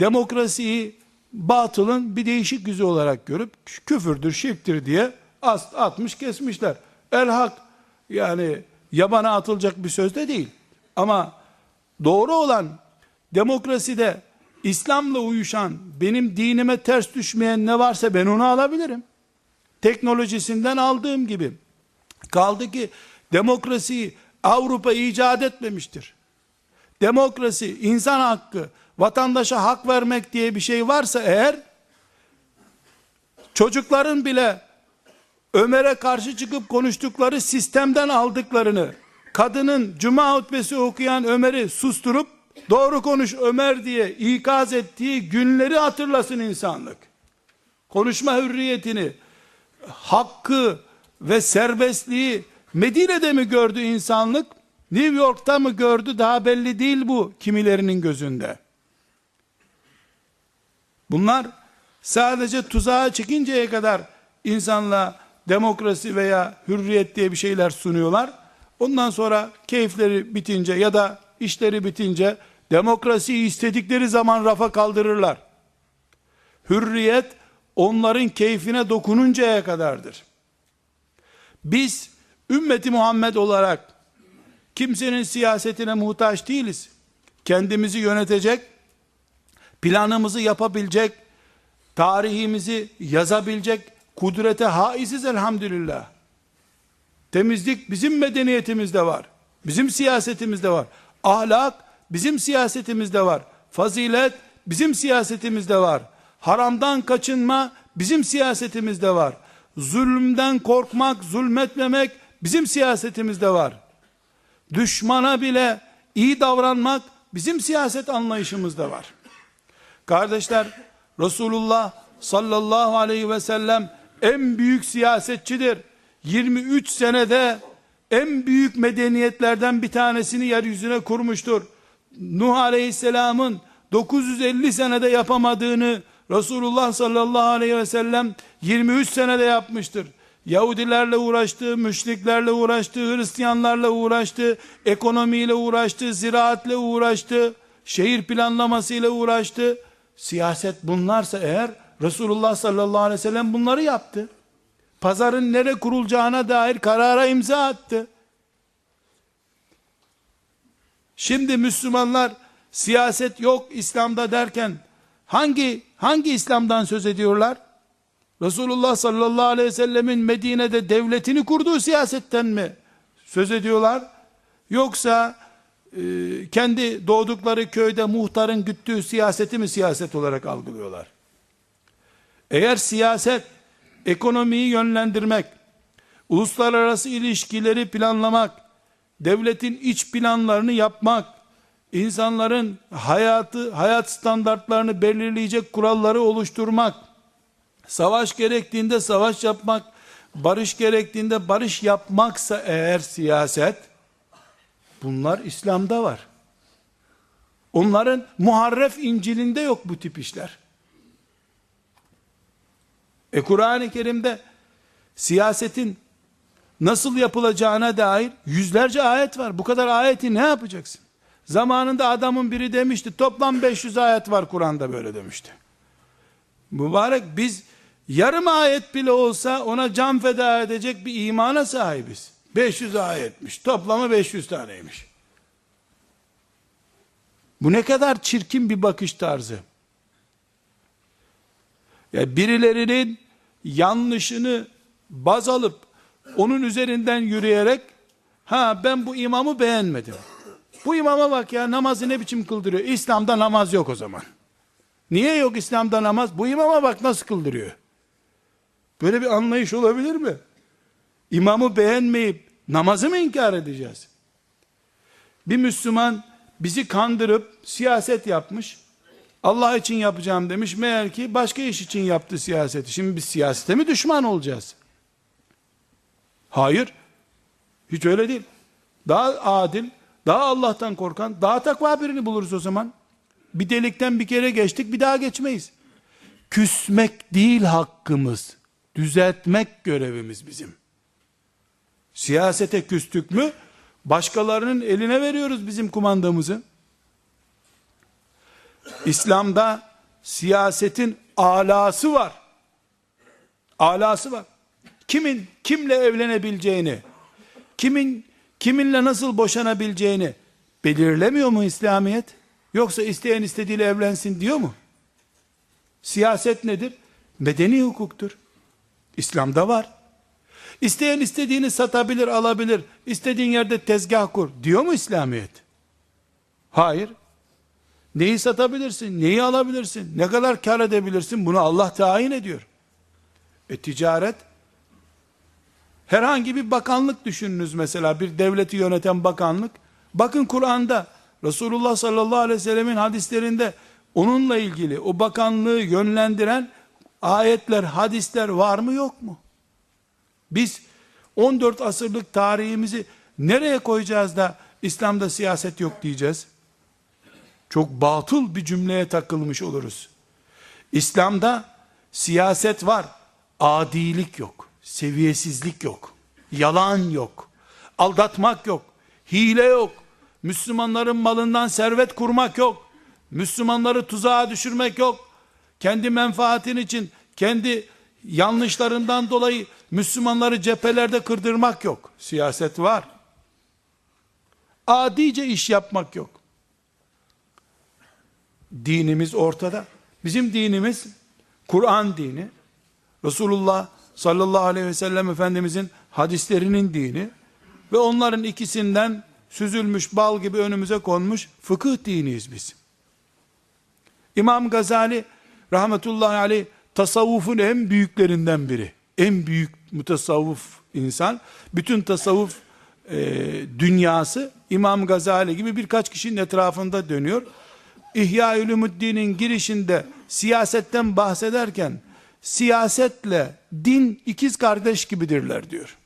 demokrasiyi batılın bir değişik yüzü olarak görüp küfürdür, şirktir diye ast, atmış kesmişler. El hak yani yabana atılacak bir söz de değil. Ama doğru olan demokraside İslam'la uyuşan, benim dinime ters düşmeyen ne varsa ben onu alabilirim. Teknolojisinden aldığım gibi. Kaldı ki demokrasiyi Avrupa icat etmemiştir. Demokrasi, insan hakkı, vatandaşa hak vermek diye bir şey varsa eğer, çocukların bile Ömer'e karşı çıkıp konuştukları sistemden aldıklarını, kadının cuma hutbesi okuyan Ömer'i susturup, doğru konuş Ömer diye ikaz ettiği günleri hatırlasın insanlık. Konuşma hürriyetini, hakkı ve serbestliği Medine'de mi gördü insanlık? New York'ta mı gördü? Daha belli değil bu kimilerinin gözünde. Bunlar sadece tuzağa çekinceye kadar insanla demokrasi veya hürriyet diye bir şeyler sunuyorlar. Ondan sonra keyifleri bitince ya da işleri bitince demokrasiyi istedikleri zaman rafa kaldırırlar. Hürriyet onların keyfine dokununcaya kadardır. Biz ümmeti Muhammed olarak kimsenin siyasetine muhtaç değiliz. Kendimizi yönetecek, planımızı yapabilecek, tarihimizi yazabilecek kudrete haiziz elhamdülillah. Temizlik bizim medeniyetimizde var. Bizim siyasetimizde var. Ahlak bizim siyasetimizde var. Fazilet bizim siyasetimizde var. Haramdan kaçınma bizim siyasetimizde var. Zulümden korkmak, zulmetmemek bizim siyasetimizde var. Düşmana bile iyi davranmak bizim siyaset anlayışımızda var. Kardeşler, Resulullah sallallahu aleyhi ve sellem en büyük siyasetçidir. 23 senede en büyük medeniyetlerden bir tanesini yeryüzüne kurmuştur. Nuh aleyhisselamın 950 senede yapamadığını Resulullah sallallahu aleyhi ve sellem 23 senede yapmıştır. Yahudilerle uğraştı, müşriklerle uğraştı, Hristiyanlarla uğraştı, ekonomiyle uğraştı, ziraatle uğraştı, şehir planlamasıyla uğraştı. Siyaset bunlarsa eğer Resulullah sallallahu aleyhi ve sellem bunları yaptı. Pazarın nere kurulacağına dair karara imza attı. Şimdi Müslümanlar siyaset yok İslam'da derken hangi hangi İslam'dan söz ediyorlar? Resulullah sallallahu aleyhi ve sellemin Medine'de devletini kurduğu siyasetten mi söz ediyorlar? Yoksa kendi doğdukları köyde muhtarın güttüğü siyaseti mi siyaset olarak algılıyorlar? Eğer siyaset ekonomiyi yönlendirmek, uluslararası ilişkileri planlamak, devletin iç planlarını yapmak, insanların hayatı, hayat standartlarını belirleyecek kuralları oluşturmak, savaş gerektiğinde savaş yapmak, barış gerektiğinde barış yapmaksa eğer siyaset, bunlar İslam'da var. Onların muharref İncil'inde yok bu tip işler. E Kur'an-ı Kerim'de siyasetin nasıl yapılacağına dair yüzlerce ayet var. Bu kadar ayeti ne yapacaksın? Zamanında adamın biri demişti, toplam 500 ayet var Kur'an'da böyle demişti. Mübarek biz yarım ayet bile olsa ona can feda edecek bir imana sahibiz. 500 ayetmiş. Toplamı 500 taneymiş. Bu ne kadar çirkin bir bakış tarzı. Ya birilerinin yanlışını baz alıp onun üzerinden yürüyerek ha ben bu imamı beğenmedim. Bu imama bak ya namazı ne biçim kıldırıyor. İslam'da namaz yok o zaman. Niye yok İslam'da namaz? Bu imama bak nasıl kıldırıyor. Böyle bir anlayış olabilir mi? İmamı beğenmeyip namazı mı inkar edeceğiz? Bir Müslüman bizi kandırıp siyaset yapmış. Allah için yapacağım demiş. Meğer ki başka iş için yaptı siyaseti. Şimdi biz siyasete mi düşman olacağız? Hayır. Hiç öyle değil. Daha adil, daha Allah'tan korkan, daha takva birini buluruz o zaman. Bir delikten bir kere geçtik, bir daha geçmeyiz. Küsmek değil hakkımız. Düzeltmek görevimiz bizim. Siyasete küstük mü, başkalarının eline veriyoruz bizim kumandamızı. İslam'da siyasetin alası var. Alası var. Kimin kimle evlenebileceğini, kimin kiminle nasıl boşanabileceğini belirlemiyor mu İslamiyet? Yoksa isteyen istediğiyle evlensin diyor mu? Siyaset nedir? Medeni hukuktur. İslam'da var. İsteyen istediğini satabilir, alabilir. İstediğin yerde tezgah kur diyor mu İslamiyet? Hayır. Neyi satabilirsin? Neyi alabilirsin? Ne kadar kar edebilirsin? Bunu Allah tayin ediyor. E ticaret herhangi bir bakanlık düşününüz mesela bir devleti yöneten bakanlık. Bakın Kur'an'da Resulullah sallallahu aleyhi ve sellemin hadislerinde onunla ilgili o bakanlığı yönlendiren ayetler, hadisler var mı yok mu? Biz 14 asırlık tarihimizi nereye koyacağız da İslam'da siyaset yok diyeceğiz? Çok batıl bir cümleye takılmış oluruz. İslam'da siyaset var, adilik yok, seviyesizlik yok, yalan yok, aldatmak yok, hile yok, Müslümanların malından servet kurmak yok, Müslümanları tuzağa düşürmek yok, kendi menfaatin için, kendi yanlışlarından dolayı Müslümanları cephelerde kırdırmak yok. Siyaset var. Adice iş yapmak yok. Dinimiz ortada. Bizim dinimiz Kur'an dini. Resulullah sallallahu aleyhi ve sellem Efendimizin hadislerinin dini ve onların ikisinden süzülmüş bal gibi önümüze konmuş fıkıh diniyiz biz. İmam Gazali rahmetullahi aleyh tasavvufun en büyüklerinden biri. En büyük mutasavvuf insan. Bütün tasavvuf e, dünyası İmam Gazali gibi birkaç kişinin etrafında dönüyor. İhya Ulumuddin'in girişinde siyasetten bahsederken siyasetle din ikiz kardeş gibidirler diyor.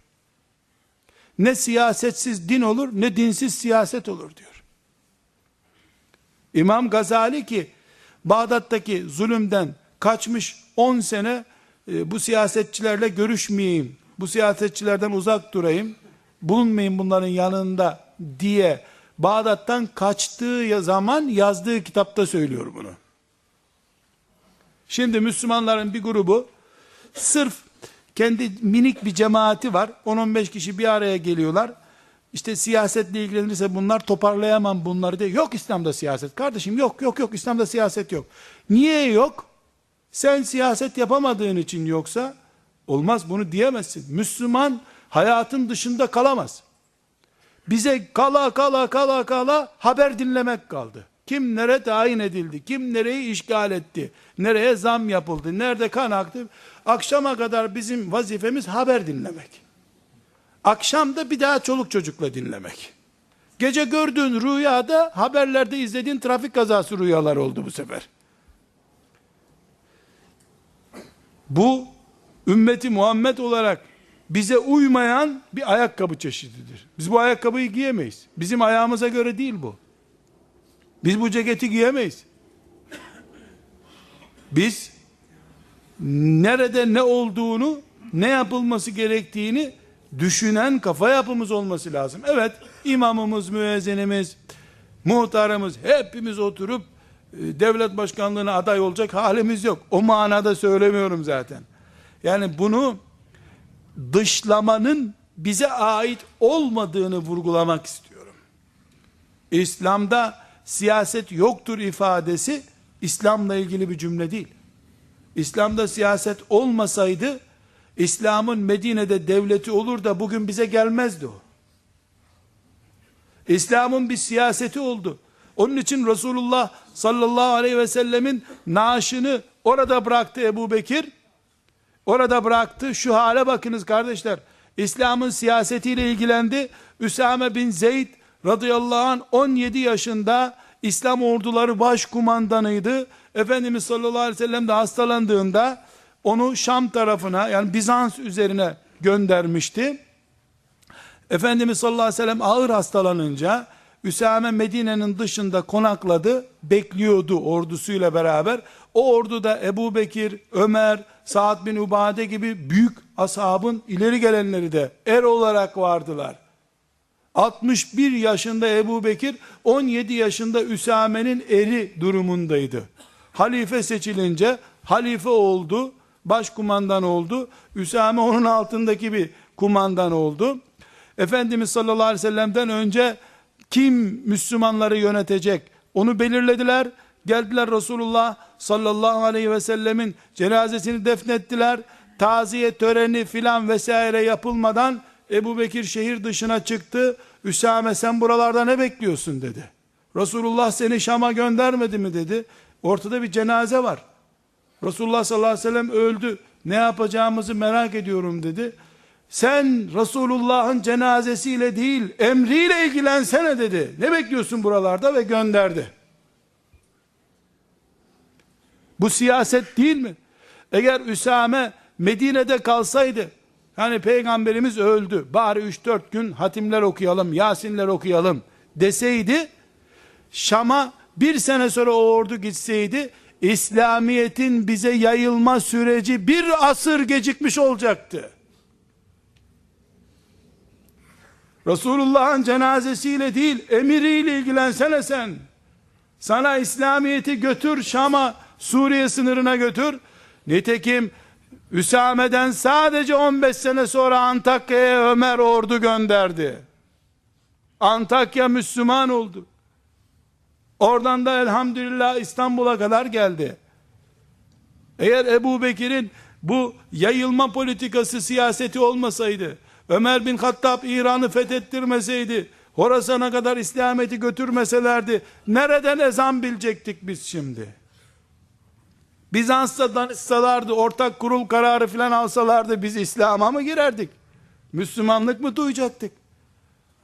Ne siyasetsiz din olur ne dinsiz siyaset olur diyor. İmam Gazali ki Bağdat'taki zulümden kaçmış 10 sene e, bu siyasetçilerle görüşmeyeyim, bu siyasetçilerden uzak durayım, bulunmayın bunların yanında diye Bağdat'tan kaçtığı zaman yazdığı kitapta söylüyor bunu. Şimdi Müslümanların bir grubu sırf kendi minik bir cemaati var. 10-15 kişi bir araya geliyorlar. İşte siyasetle ilgilenirse bunlar toparlayamam bunları diye. Yok İslam'da siyaset. Kardeşim yok yok yok İslam'da siyaset yok. Niye yok? Sen siyaset yapamadığın için yoksa olmaz bunu diyemezsin. Müslüman hayatın dışında kalamaz. Bize kala kala kala kala haber dinlemek kaldı. Kim nere tayin edildi? Kim nereyi işgal etti? Nereye zam yapıldı? Nerede kan aktı? Akşama kadar bizim vazifemiz haber dinlemek. Akşam da bir daha çoluk çocukla dinlemek. Gece gördüğün rüyada haberlerde izlediğin trafik kazası rüyalar oldu bu sefer. Bu ümmeti Muhammed olarak bize uymayan bir ayakkabı çeşididir. Biz bu ayakkabıyı giyemeyiz. Bizim ayağımıza göre değil bu. Biz bu ceketi giyemeyiz. Biz nerede ne olduğunu, ne yapılması gerektiğini düşünen kafa yapımız olması lazım. Evet, imamımız, müezzinimiz, muhtarımız hepimiz oturup devlet başkanlığına aday olacak halimiz yok. O manada söylemiyorum zaten. Yani bunu dışlamanın bize ait olmadığını vurgulamak istiyorum. İslam'da siyaset yoktur ifadesi İslam'la ilgili bir cümle değil. İslam'da siyaset olmasaydı İslam'ın Medine'de devleti olur da bugün bize gelmezdi o. İslam'ın bir siyaseti oldu. Onun için Resulullah sallallahu aleyhi ve sellemin naaşını orada bıraktı Ebu Bekir. Orada bıraktı. Şu hale bakınız kardeşler. İslam'ın siyasetiyle ilgilendi. Üsame bin Zeyd radıyallahu anh 17 yaşında İslam orduları başkumandanıydı. Efendimiz sallallahu aleyhi ve sellem de hastalandığında onu Şam tarafına yani Bizans üzerine göndermişti. Efendimiz sallallahu aleyhi ve sellem ağır hastalanınca Üsame Medine'nin dışında konakladı, bekliyordu ordusuyla beraber. O orduda Ebu Bekir, Ömer, Saad bin Ubade gibi büyük ashabın ileri gelenleri de er olarak vardılar. 61 yaşında Ebu Bekir, 17 yaşında Üsame'nin eri durumundaydı. Halife seçilince halife oldu, başkumandan oldu. Üsame onun altındaki bir kumandan oldu. Efendimiz sallallahu aleyhi ve sellem'den önce kim Müslümanları yönetecek onu belirlediler. Geldiler Resulullah sallallahu aleyhi ve sellemin cenazesini defnettiler. Taziye töreni filan vesaire yapılmadan Ebu Bekir şehir dışına çıktı. Üsame sen buralarda ne bekliyorsun dedi. Resulullah seni Şam'a göndermedi mi dedi. Ortada bir cenaze var. Resulullah sallallahu aleyhi ve sellem öldü. Ne yapacağımızı merak ediyorum dedi. Sen Resulullah'ın cenazesiyle değil, emriyle ilgilensene dedi. Ne bekliyorsun buralarda ve gönderdi. Bu siyaset değil mi? Eğer Üsame Medine'de kalsaydı, hani peygamberimiz öldü, bari 3-4 gün hatimler okuyalım, Yasinler okuyalım deseydi, Şam'a bir sene sonra o ordu gitseydi, İslamiyet'in bize yayılma süreci bir asır gecikmiş olacaktı. Resulullah'ın cenazesiyle değil, emiriyle ilgilensene sen. Sana İslamiyet'i götür Şam'a, Suriye sınırına götür. Nitekim Üsame'den sadece 15 sene sonra Antakya'ya Ömer ordu gönderdi. Antakya Müslüman oldu. Oradan da elhamdülillah İstanbul'a kadar geldi. Eğer Ebu Bekir'in bu yayılma politikası siyaseti olmasaydı, Ömer bin Hattab İran'ı fethettirmeseydi, Horasan'a kadar İslamiyet'i götürmeselerdi, nereden ezan bilecektik biz şimdi? Bizans'ta danışsalardı, ortak kurul kararı filan alsalardı, biz İslam'a mı girerdik? Müslümanlık mı duyacaktık?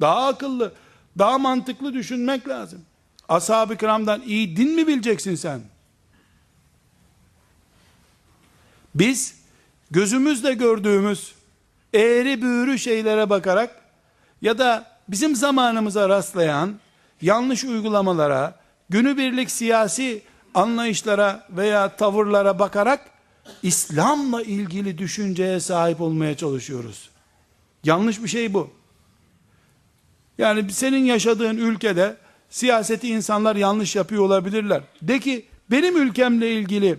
Daha akıllı, daha mantıklı düşünmek lazım. Ashab-ı kiramdan iyi din mi bileceksin sen? Biz gözümüzle gördüğümüz eğri büğrü şeylere bakarak ya da bizim zamanımıza rastlayan yanlış uygulamalara, günübirlik siyasi anlayışlara veya tavırlara bakarak İslam'la ilgili düşünceye sahip olmaya çalışıyoruz. Yanlış bir şey bu. Yani senin yaşadığın ülkede siyaseti insanlar yanlış yapıyor olabilirler. De ki benim ülkemle ilgili,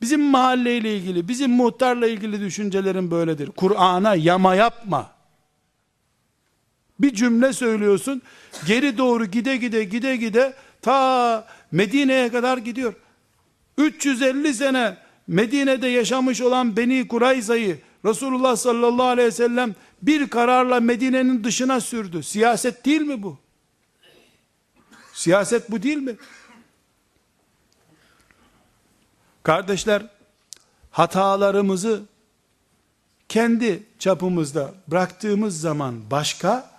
bizim mahalleyle ilgili, bizim muhtarla ilgili düşüncelerim böyledir. Kur'an'a yama yapma. Bir cümle söylüyorsun, geri doğru gide gide gide gide ta Medine'ye kadar gidiyor. 350 sene Medine'de yaşamış olan Beni Kurayza'yı Resulullah sallallahu aleyhi ve sellem bir kararla Medine'nin dışına sürdü. Siyaset değil mi bu? Siyaset bu değil mi? Kardeşler, hatalarımızı kendi çapımızda bıraktığımız zaman başka,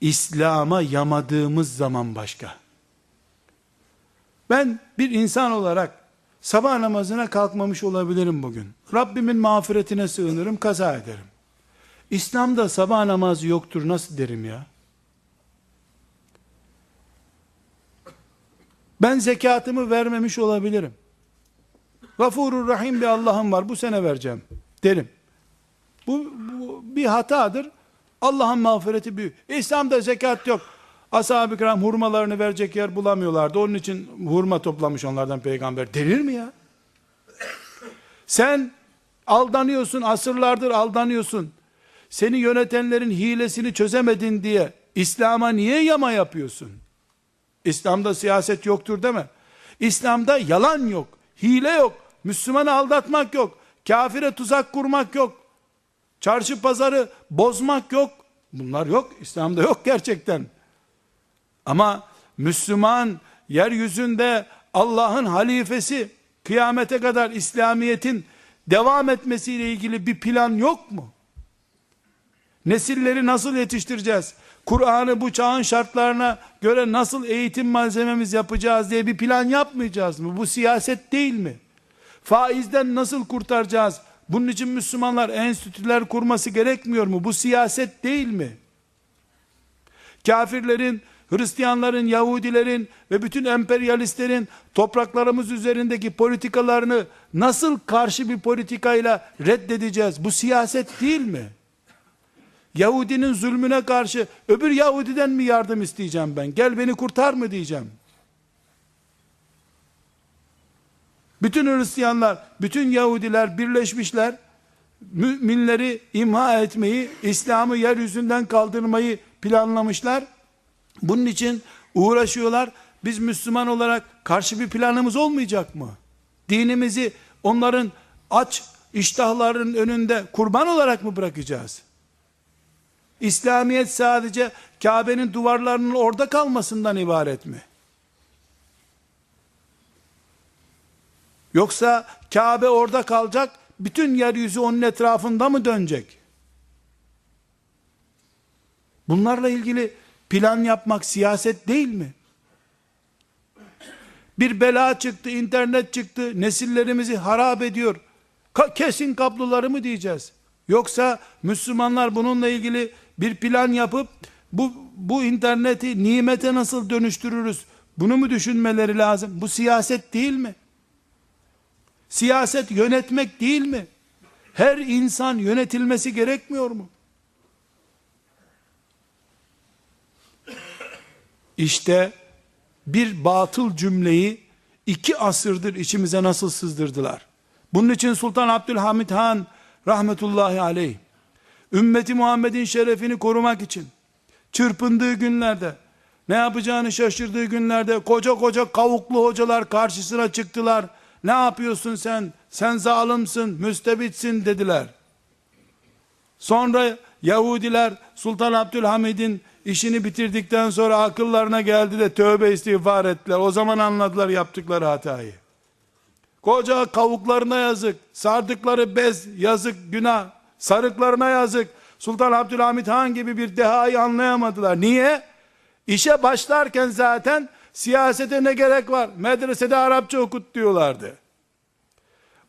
İslam'a yamadığımız zaman başka. Ben bir insan olarak sabah namazına kalkmamış olabilirim bugün. Rabbimin mağfiretine sığınırım, kaza ederim. İslam'da sabah namazı yoktur nasıl derim ya? Ben zekatımı vermemiş olabilirim. Gafurur Rahim bir Allah'ım var bu sene vereceğim derim. Bu, bu bir hatadır. Allah'ın mağfireti büyük. İslam'da zekat yok. Ashab-ı kiram hurmalarını verecek yer bulamıyorlardı. Onun için hurma toplamış onlardan peygamber. Denir mi ya? Sen aldanıyorsun, asırlardır aldanıyorsun. Seni yönetenlerin hilesini çözemedin diye İslam'a niye yama yapıyorsun? İslam'da siyaset yoktur deme. İslam'da yalan yok, hile yok, Müslümanı aldatmak yok, kafire tuzak kurmak yok, çarşı pazarı bozmak yok. Bunlar yok, İslam'da yok gerçekten. Ama Müslüman yeryüzünde Allah'ın halifesi kıyamete kadar İslamiyet'in devam etmesiyle ilgili bir plan yok mu? Nesilleri nasıl yetiştireceğiz? Kur'an'ı bu çağın şartlarına göre nasıl eğitim malzememiz yapacağız diye bir plan yapmayacağız mı? Bu siyaset değil mi? Faizden nasıl kurtaracağız? Bunun için Müslümanlar enstitüler kurması gerekmiyor mu? Bu siyaset değil mi? Kafirlerin, Hristiyanların, Yahudilerin ve bütün emperyalistlerin topraklarımız üzerindeki politikalarını nasıl karşı bir politikayla reddedeceğiz? Bu siyaset değil mi? Yahudinin zulmüne karşı öbür Yahudiden mi yardım isteyeceğim ben? Gel beni kurtar mı diyeceğim. Bütün Hristiyanlar, bütün Yahudiler birleşmişler. Müminleri imha etmeyi, İslam'ı yeryüzünden kaldırmayı planlamışlar. Bunun için uğraşıyorlar. Biz Müslüman olarak karşı bir planımız olmayacak mı? Dinimizi onların aç iştahların önünde kurban olarak mı bırakacağız? İslamiyet sadece Kabe'nin duvarlarının orada kalmasından ibaret mi? Yoksa Kabe orada kalacak, bütün yeryüzü onun etrafında mı dönecek? Bunlarla ilgili plan yapmak siyaset değil mi? Bir bela çıktı, internet çıktı, nesillerimizi harap ediyor. Ka kesin kabloları mı diyeceğiz? Yoksa Müslümanlar bununla ilgili bir plan yapıp bu, bu interneti nimete nasıl dönüştürürüz? Bunu mu düşünmeleri lazım? Bu siyaset değil mi? Siyaset yönetmek değil mi? Her insan yönetilmesi gerekmiyor mu? İşte bir batıl cümleyi iki asırdır içimize nasıl sızdırdılar? Bunun için Sultan Abdülhamit Han rahmetullahi aleyh ümmeti Muhammed'in şerefini korumak için çırpındığı günlerde ne yapacağını şaşırdığı günlerde koca koca kavuklu hocalar karşısına çıktılar. Ne yapıyorsun sen? Sen zalimsin, müstebitsin dediler. Sonra Yahudiler Sultan Abdülhamid'in işini bitirdikten sonra akıllarına geldi de tövbe istiğfar ettiler. O zaman anladılar yaptıkları hatayı. Koca kavuklarına yazık, sardıkları bez yazık, günah, sarıklarına yazık. Sultan Abdülhamit Han gibi bir dehayı anlayamadılar. Niye? İşe başlarken zaten siyasete ne gerek var? Medresede Arapça okut diyorlardı.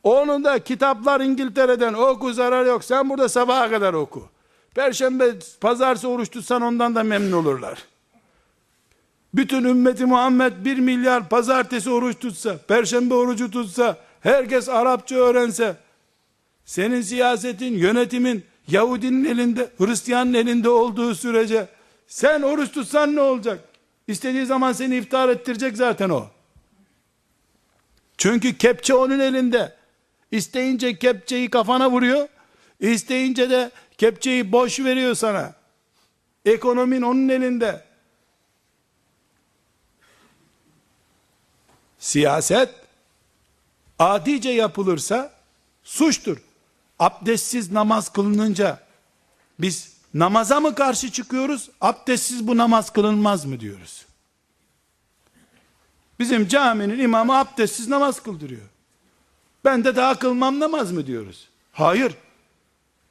Onun da kitaplar İngiltere'den oku zarar yok. Sen burada sabaha kadar oku. Perşembe, pazarsa oruç tutsan ondan da memnun olurlar. Bütün ümmeti Muhammed bir milyar pazartesi oruç tutsa, perşembe orucu tutsa, herkes Arapça öğrense, senin siyasetin, yönetimin Yahudinin elinde, Hristiyanın elinde olduğu sürece sen oruç tutsan ne olacak? İstediği zaman seni iftar ettirecek zaten o. Çünkü kepçe onun elinde. İsteyince kepçeyi kafana vuruyor. İsteyince de kepçeyi boş veriyor sana. Ekonomin onun elinde. Siyaset adice yapılırsa suçtur. Abdestsiz namaz kılınınca biz namaza mı karşı çıkıyoruz? Abdestsiz bu namaz kılınmaz mı diyoruz? Bizim caminin imamı abdestsiz namaz kıldırıyor. Ben de daha kılmam namaz mı diyoruz? Hayır.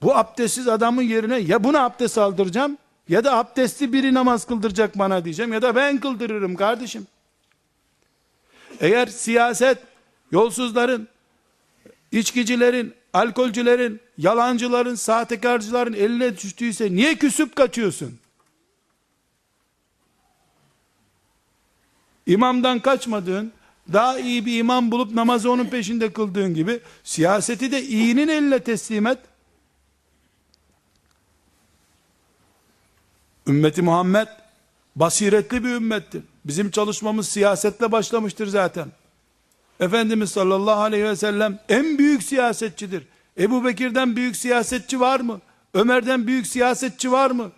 Bu abdestsiz adamın yerine ya buna abdest aldıracağım ya da abdestli biri namaz kıldıracak bana diyeceğim ya da ben kıldırırım kardeşim. Eğer siyaset yolsuzların, içkicilerin, alkolcülerin, yalancıların, sahtekarcıların eline düştüyse niye küsüp kaçıyorsun? İmamdan kaçmadığın, daha iyi bir imam bulup namazı onun peşinde kıldığın gibi, siyaseti de iyinin eline teslim et. Ümmeti Muhammed, basiretli bir ümmettir. Bizim çalışmamız siyasetle başlamıştır zaten. Efendimiz sallallahu aleyhi ve sellem en büyük siyasetçidir. Ebu Bekir'den büyük siyasetçi var mı? Ömer'den büyük siyasetçi var mı?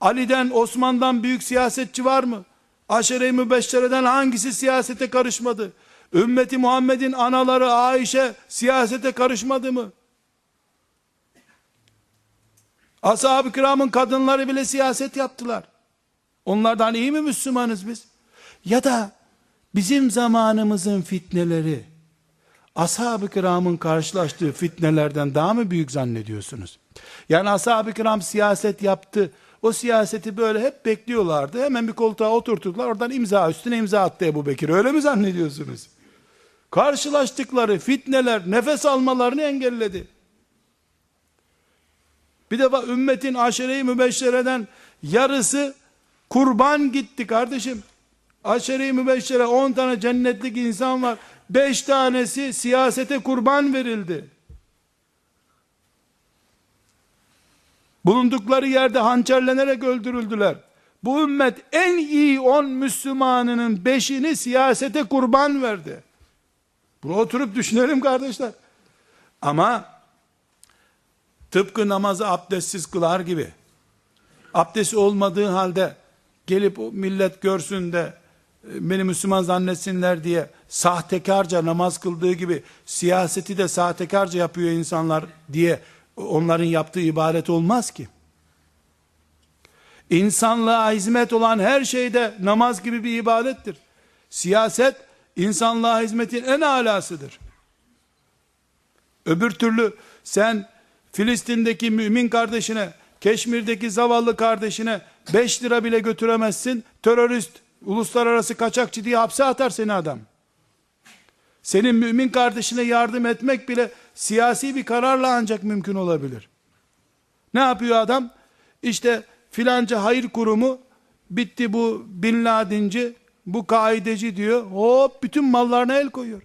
Ali'den, Osman'dan büyük siyasetçi var mı? Aşere-i Mübeşşere'den hangisi siyasete karışmadı? Ümmeti Muhammed'in anaları Ayşe siyasete karışmadı mı? Ashab-ı kiramın kadınları bile siyaset yaptılar. Onlardan iyi mi Müslümanız biz? Ya da bizim zamanımızın fitneleri ashab-ı kiramın karşılaştığı fitnelerden daha mı büyük zannediyorsunuz? Yani ashab-ı kiram siyaset yaptı. O siyaseti böyle hep bekliyorlardı. Hemen bir koltuğa oturttular. Oradan imza üstüne imza attı Ebu Bekir. Öyle mi zannediyorsunuz? Karşılaştıkları fitneler nefes almalarını engelledi. Bir defa ümmetin aşere-i mübeşşereden yarısı kurban gitti kardeşim. Aşere-i mübeşşere 10 tane cennetlik insan var. 5 tanesi siyasete kurban verildi. Bulundukları yerde hançerlenerek öldürüldüler. Bu ümmet en iyi 10 Müslümanının 5'ini siyasete kurban verdi. Bunu oturup düşünelim kardeşler. Ama tıpkı namazı abdestsiz kılar gibi abdesti olmadığı halde gelip millet görsün de beni Müslüman zannetsinler diye sahtekarca namaz kıldığı gibi siyaseti de sahtekarca yapıyor insanlar diye onların yaptığı ibadet olmaz ki. İnsanlığa hizmet olan her şeyde namaz gibi bir ibadettir. Siyaset insanlığa hizmetin en alasıdır. Öbür türlü sen Filistin'deki mümin kardeşine, Keşmir'deki zavallı kardeşine 5 lira bile götüremezsin. Terörist, uluslararası kaçakçı diye hapse atar seni adam. Senin mümin kardeşine yardım etmek bile siyasi bir kararla ancak mümkün olabilir. Ne yapıyor adam? İşte filanca hayır kurumu bitti bu Bin Ladenci, bu kaideci diyor. Hop bütün mallarına el koyuyor.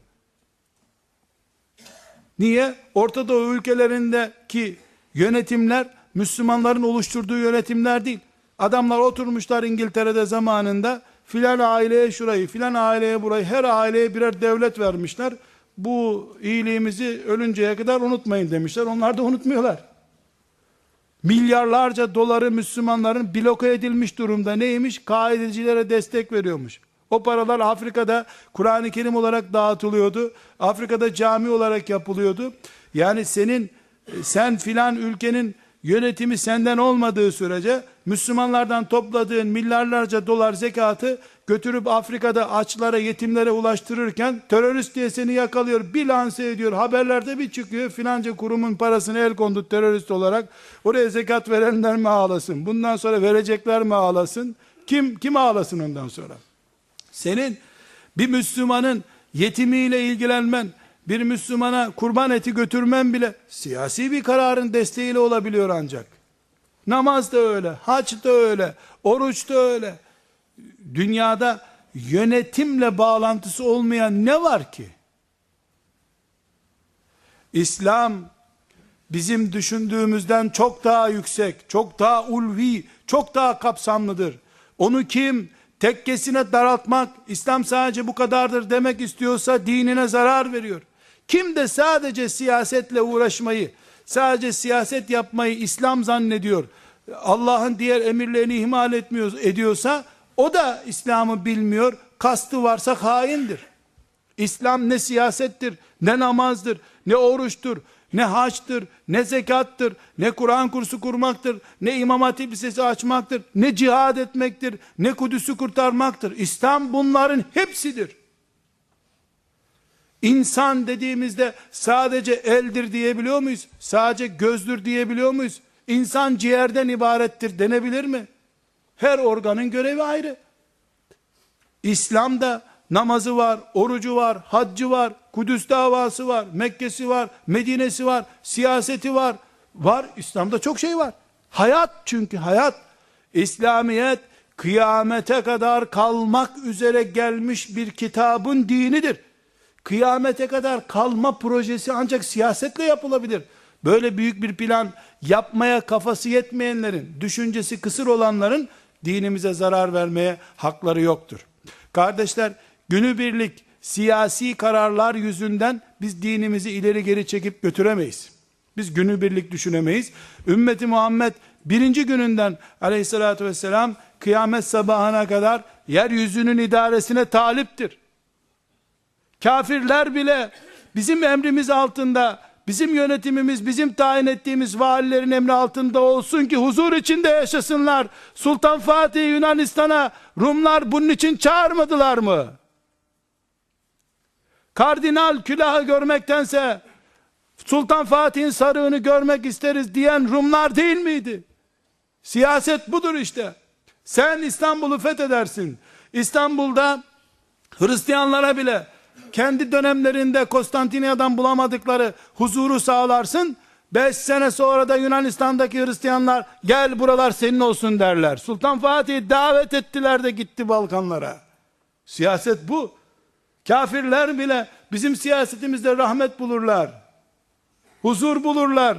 Niye? Orta Doğu ülkelerindeki yönetimler Müslümanların oluşturduğu yönetimler değil. Adamlar oturmuşlar İngiltere'de zamanında filan aileye şurayı, filan aileye burayı, her aileye birer devlet vermişler. Bu iyiliğimizi ölünceye kadar unutmayın demişler. Onlar da unutmuyorlar. Milyarlarca doları Müslümanların bloke edilmiş durumda neymiş? Kaidecilere destek veriyormuş. O paralar Afrika'da Kur'an-ı Kerim olarak dağıtılıyordu. Afrika'da cami olarak yapılıyordu. Yani senin sen filan ülkenin yönetimi senden olmadığı sürece Müslümanlardan topladığın milyarlarca dolar zekatı götürüp Afrika'da açlara, yetimlere ulaştırırken terörist diye seni yakalıyor, bir lanse ediyor, haberlerde bir çıkıyor, filanca kurumun parasını el kondu terörist olarak, oraya zekat verenler mi ağlasın, bundan sonra verecekler mi ağlasın, kim, kim ağlasın ondan sonra? Senin bir Müslümanın yetimiyle ilgilenmen, bir Müslümana kurban eti götürmen bile siyasi bir kararın desteğiyle olabiliyor ancak. Namaz da öyle, hac da öyle, oruç da öyle. Dünyada yönetimle bağlantısı olmayan ne var ki? İslam bizim düşündüğümüzden çok daha yüksek, çok daha ulvi, çok daha kapsamlıdır. Onu kim tekkesine daraltmak, İslam sadece bu kadardır demek istiyorsa dinine zarar veriyor. Kim de sadece siyasetle uğraşmayı, sadece siyaset yapmayı İslam zannediyor, Allah'ın diğer emirlerini ihmal etmiyor, ediyorsa, o da İslam'ı bilmiyor, kastı varsa haindir. İslam ne siyasettir, ne namazdır, ne oruçtur, ne haçtır, ne zekattır, ne Kur'an kursu kurmaktır, ne imam hatip lisesi açmaktır, ne cihad etmektir, ne Kudüs'ü kurtarmaktır. İslam bunların hepsidir. İnsan dediğimizde sadece eldir diyebiliyor muyuz? Sadece gözdür diyebiliyor muyuz? İnsan ciğerden ibarettir denebilir mi? Her organın görevi ayrı. İslam'da namazı var, orucu var, haccı var, Kudüs davası var, Mekke'si var, Medine'si var, siyaseti var. Var, İslam'da çok şey var. Hayat çünkü hayat. İslamiyet kıyamete kadar kalmak üzere gelmiş bir kitabın dinidir. Kıyamete kadar kalma projesi ancak siyasetle yapılabilir. Böyle büyük bir plan yapmaya kafası yetmeyenlerin, düşüncesi kısır olanların dinimize zarar vermeye hakları yoktur. Kardeşler, günübirlik siyasi kararlar yüzünden biz dinimizi ileri geri çekip götüremeyiz. Biz günübirlik düşünemeyiz. Ümmeti Muhammed birinci gününden aleyhissalatü vesselam kıyamet sabahına kadar yeryüzünün idaresine taliptir. Kafirler bile bizim emrimiz altında, bizim yönetimimiz, bizim tayin ettiğimiz valilerin emri altında olsun ki huzur içinde yaşasınlar. Sultan Fatih Yunanistan'a Rumlar bunun için çağırmadılar mı? Kardinal külahı görmektense Sultan Fatih'in sarığını görmek isteriz diyen Rumlar değil miydi? Siyaset budur işte. Sen İstanbul'u fethedersin. İstanbul'da Hristiyanlara bile kendi dönemlerinde Konstantiniyye'den bulamadıkları huzuru sağlarsın. Beş sene sonra da Yunanistan'daki Hristiyanlar gel buralar senin olsun derler. Sultan Fatih davet ettiler de gitti Balkanlara. Siyaset bu. Kafirler bile bizim siyasetimizde rahmet bulurlar. Huzur bulurlar.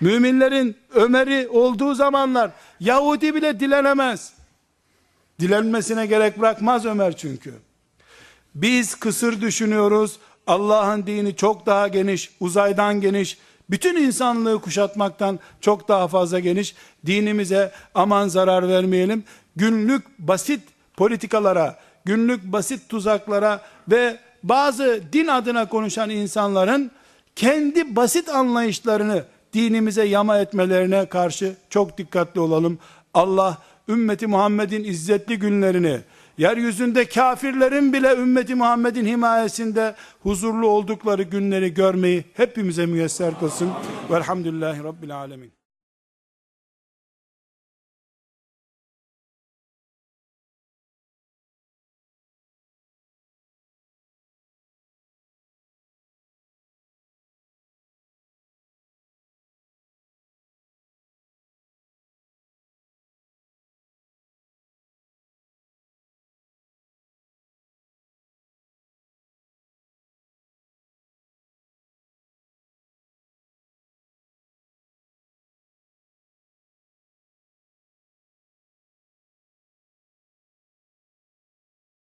Müminlerin Ömer'i olduğu zamanlar Yahudi bile dilenemez. Dilenmesine gerek bırakmaz Ömer çünkü. Biz kısır düşünüyoruz. Allah'ın dini çok daha geniş, uzaydan geniş, bütün insanlığı kuşatmaktan çok daha fazla geniş. Dinimize aman zarar vermeyelim. Günlük basit politikalara, günlük basit tuzaklara ve bazı din adına konuşan insanların kendi basit anlayışlarını dinimize yama etmelerine karşı çok dikkatli olalım. Allah ümmeti Muhammed'in izzetli günlerini, yeryüzünde kafirlerin bile ümmeti Muhammed'in himayesinde huzurlu oldukları günleri görmeyi hepimize müyesser kılsın. Velhamdülillahi Rabbil Alemin.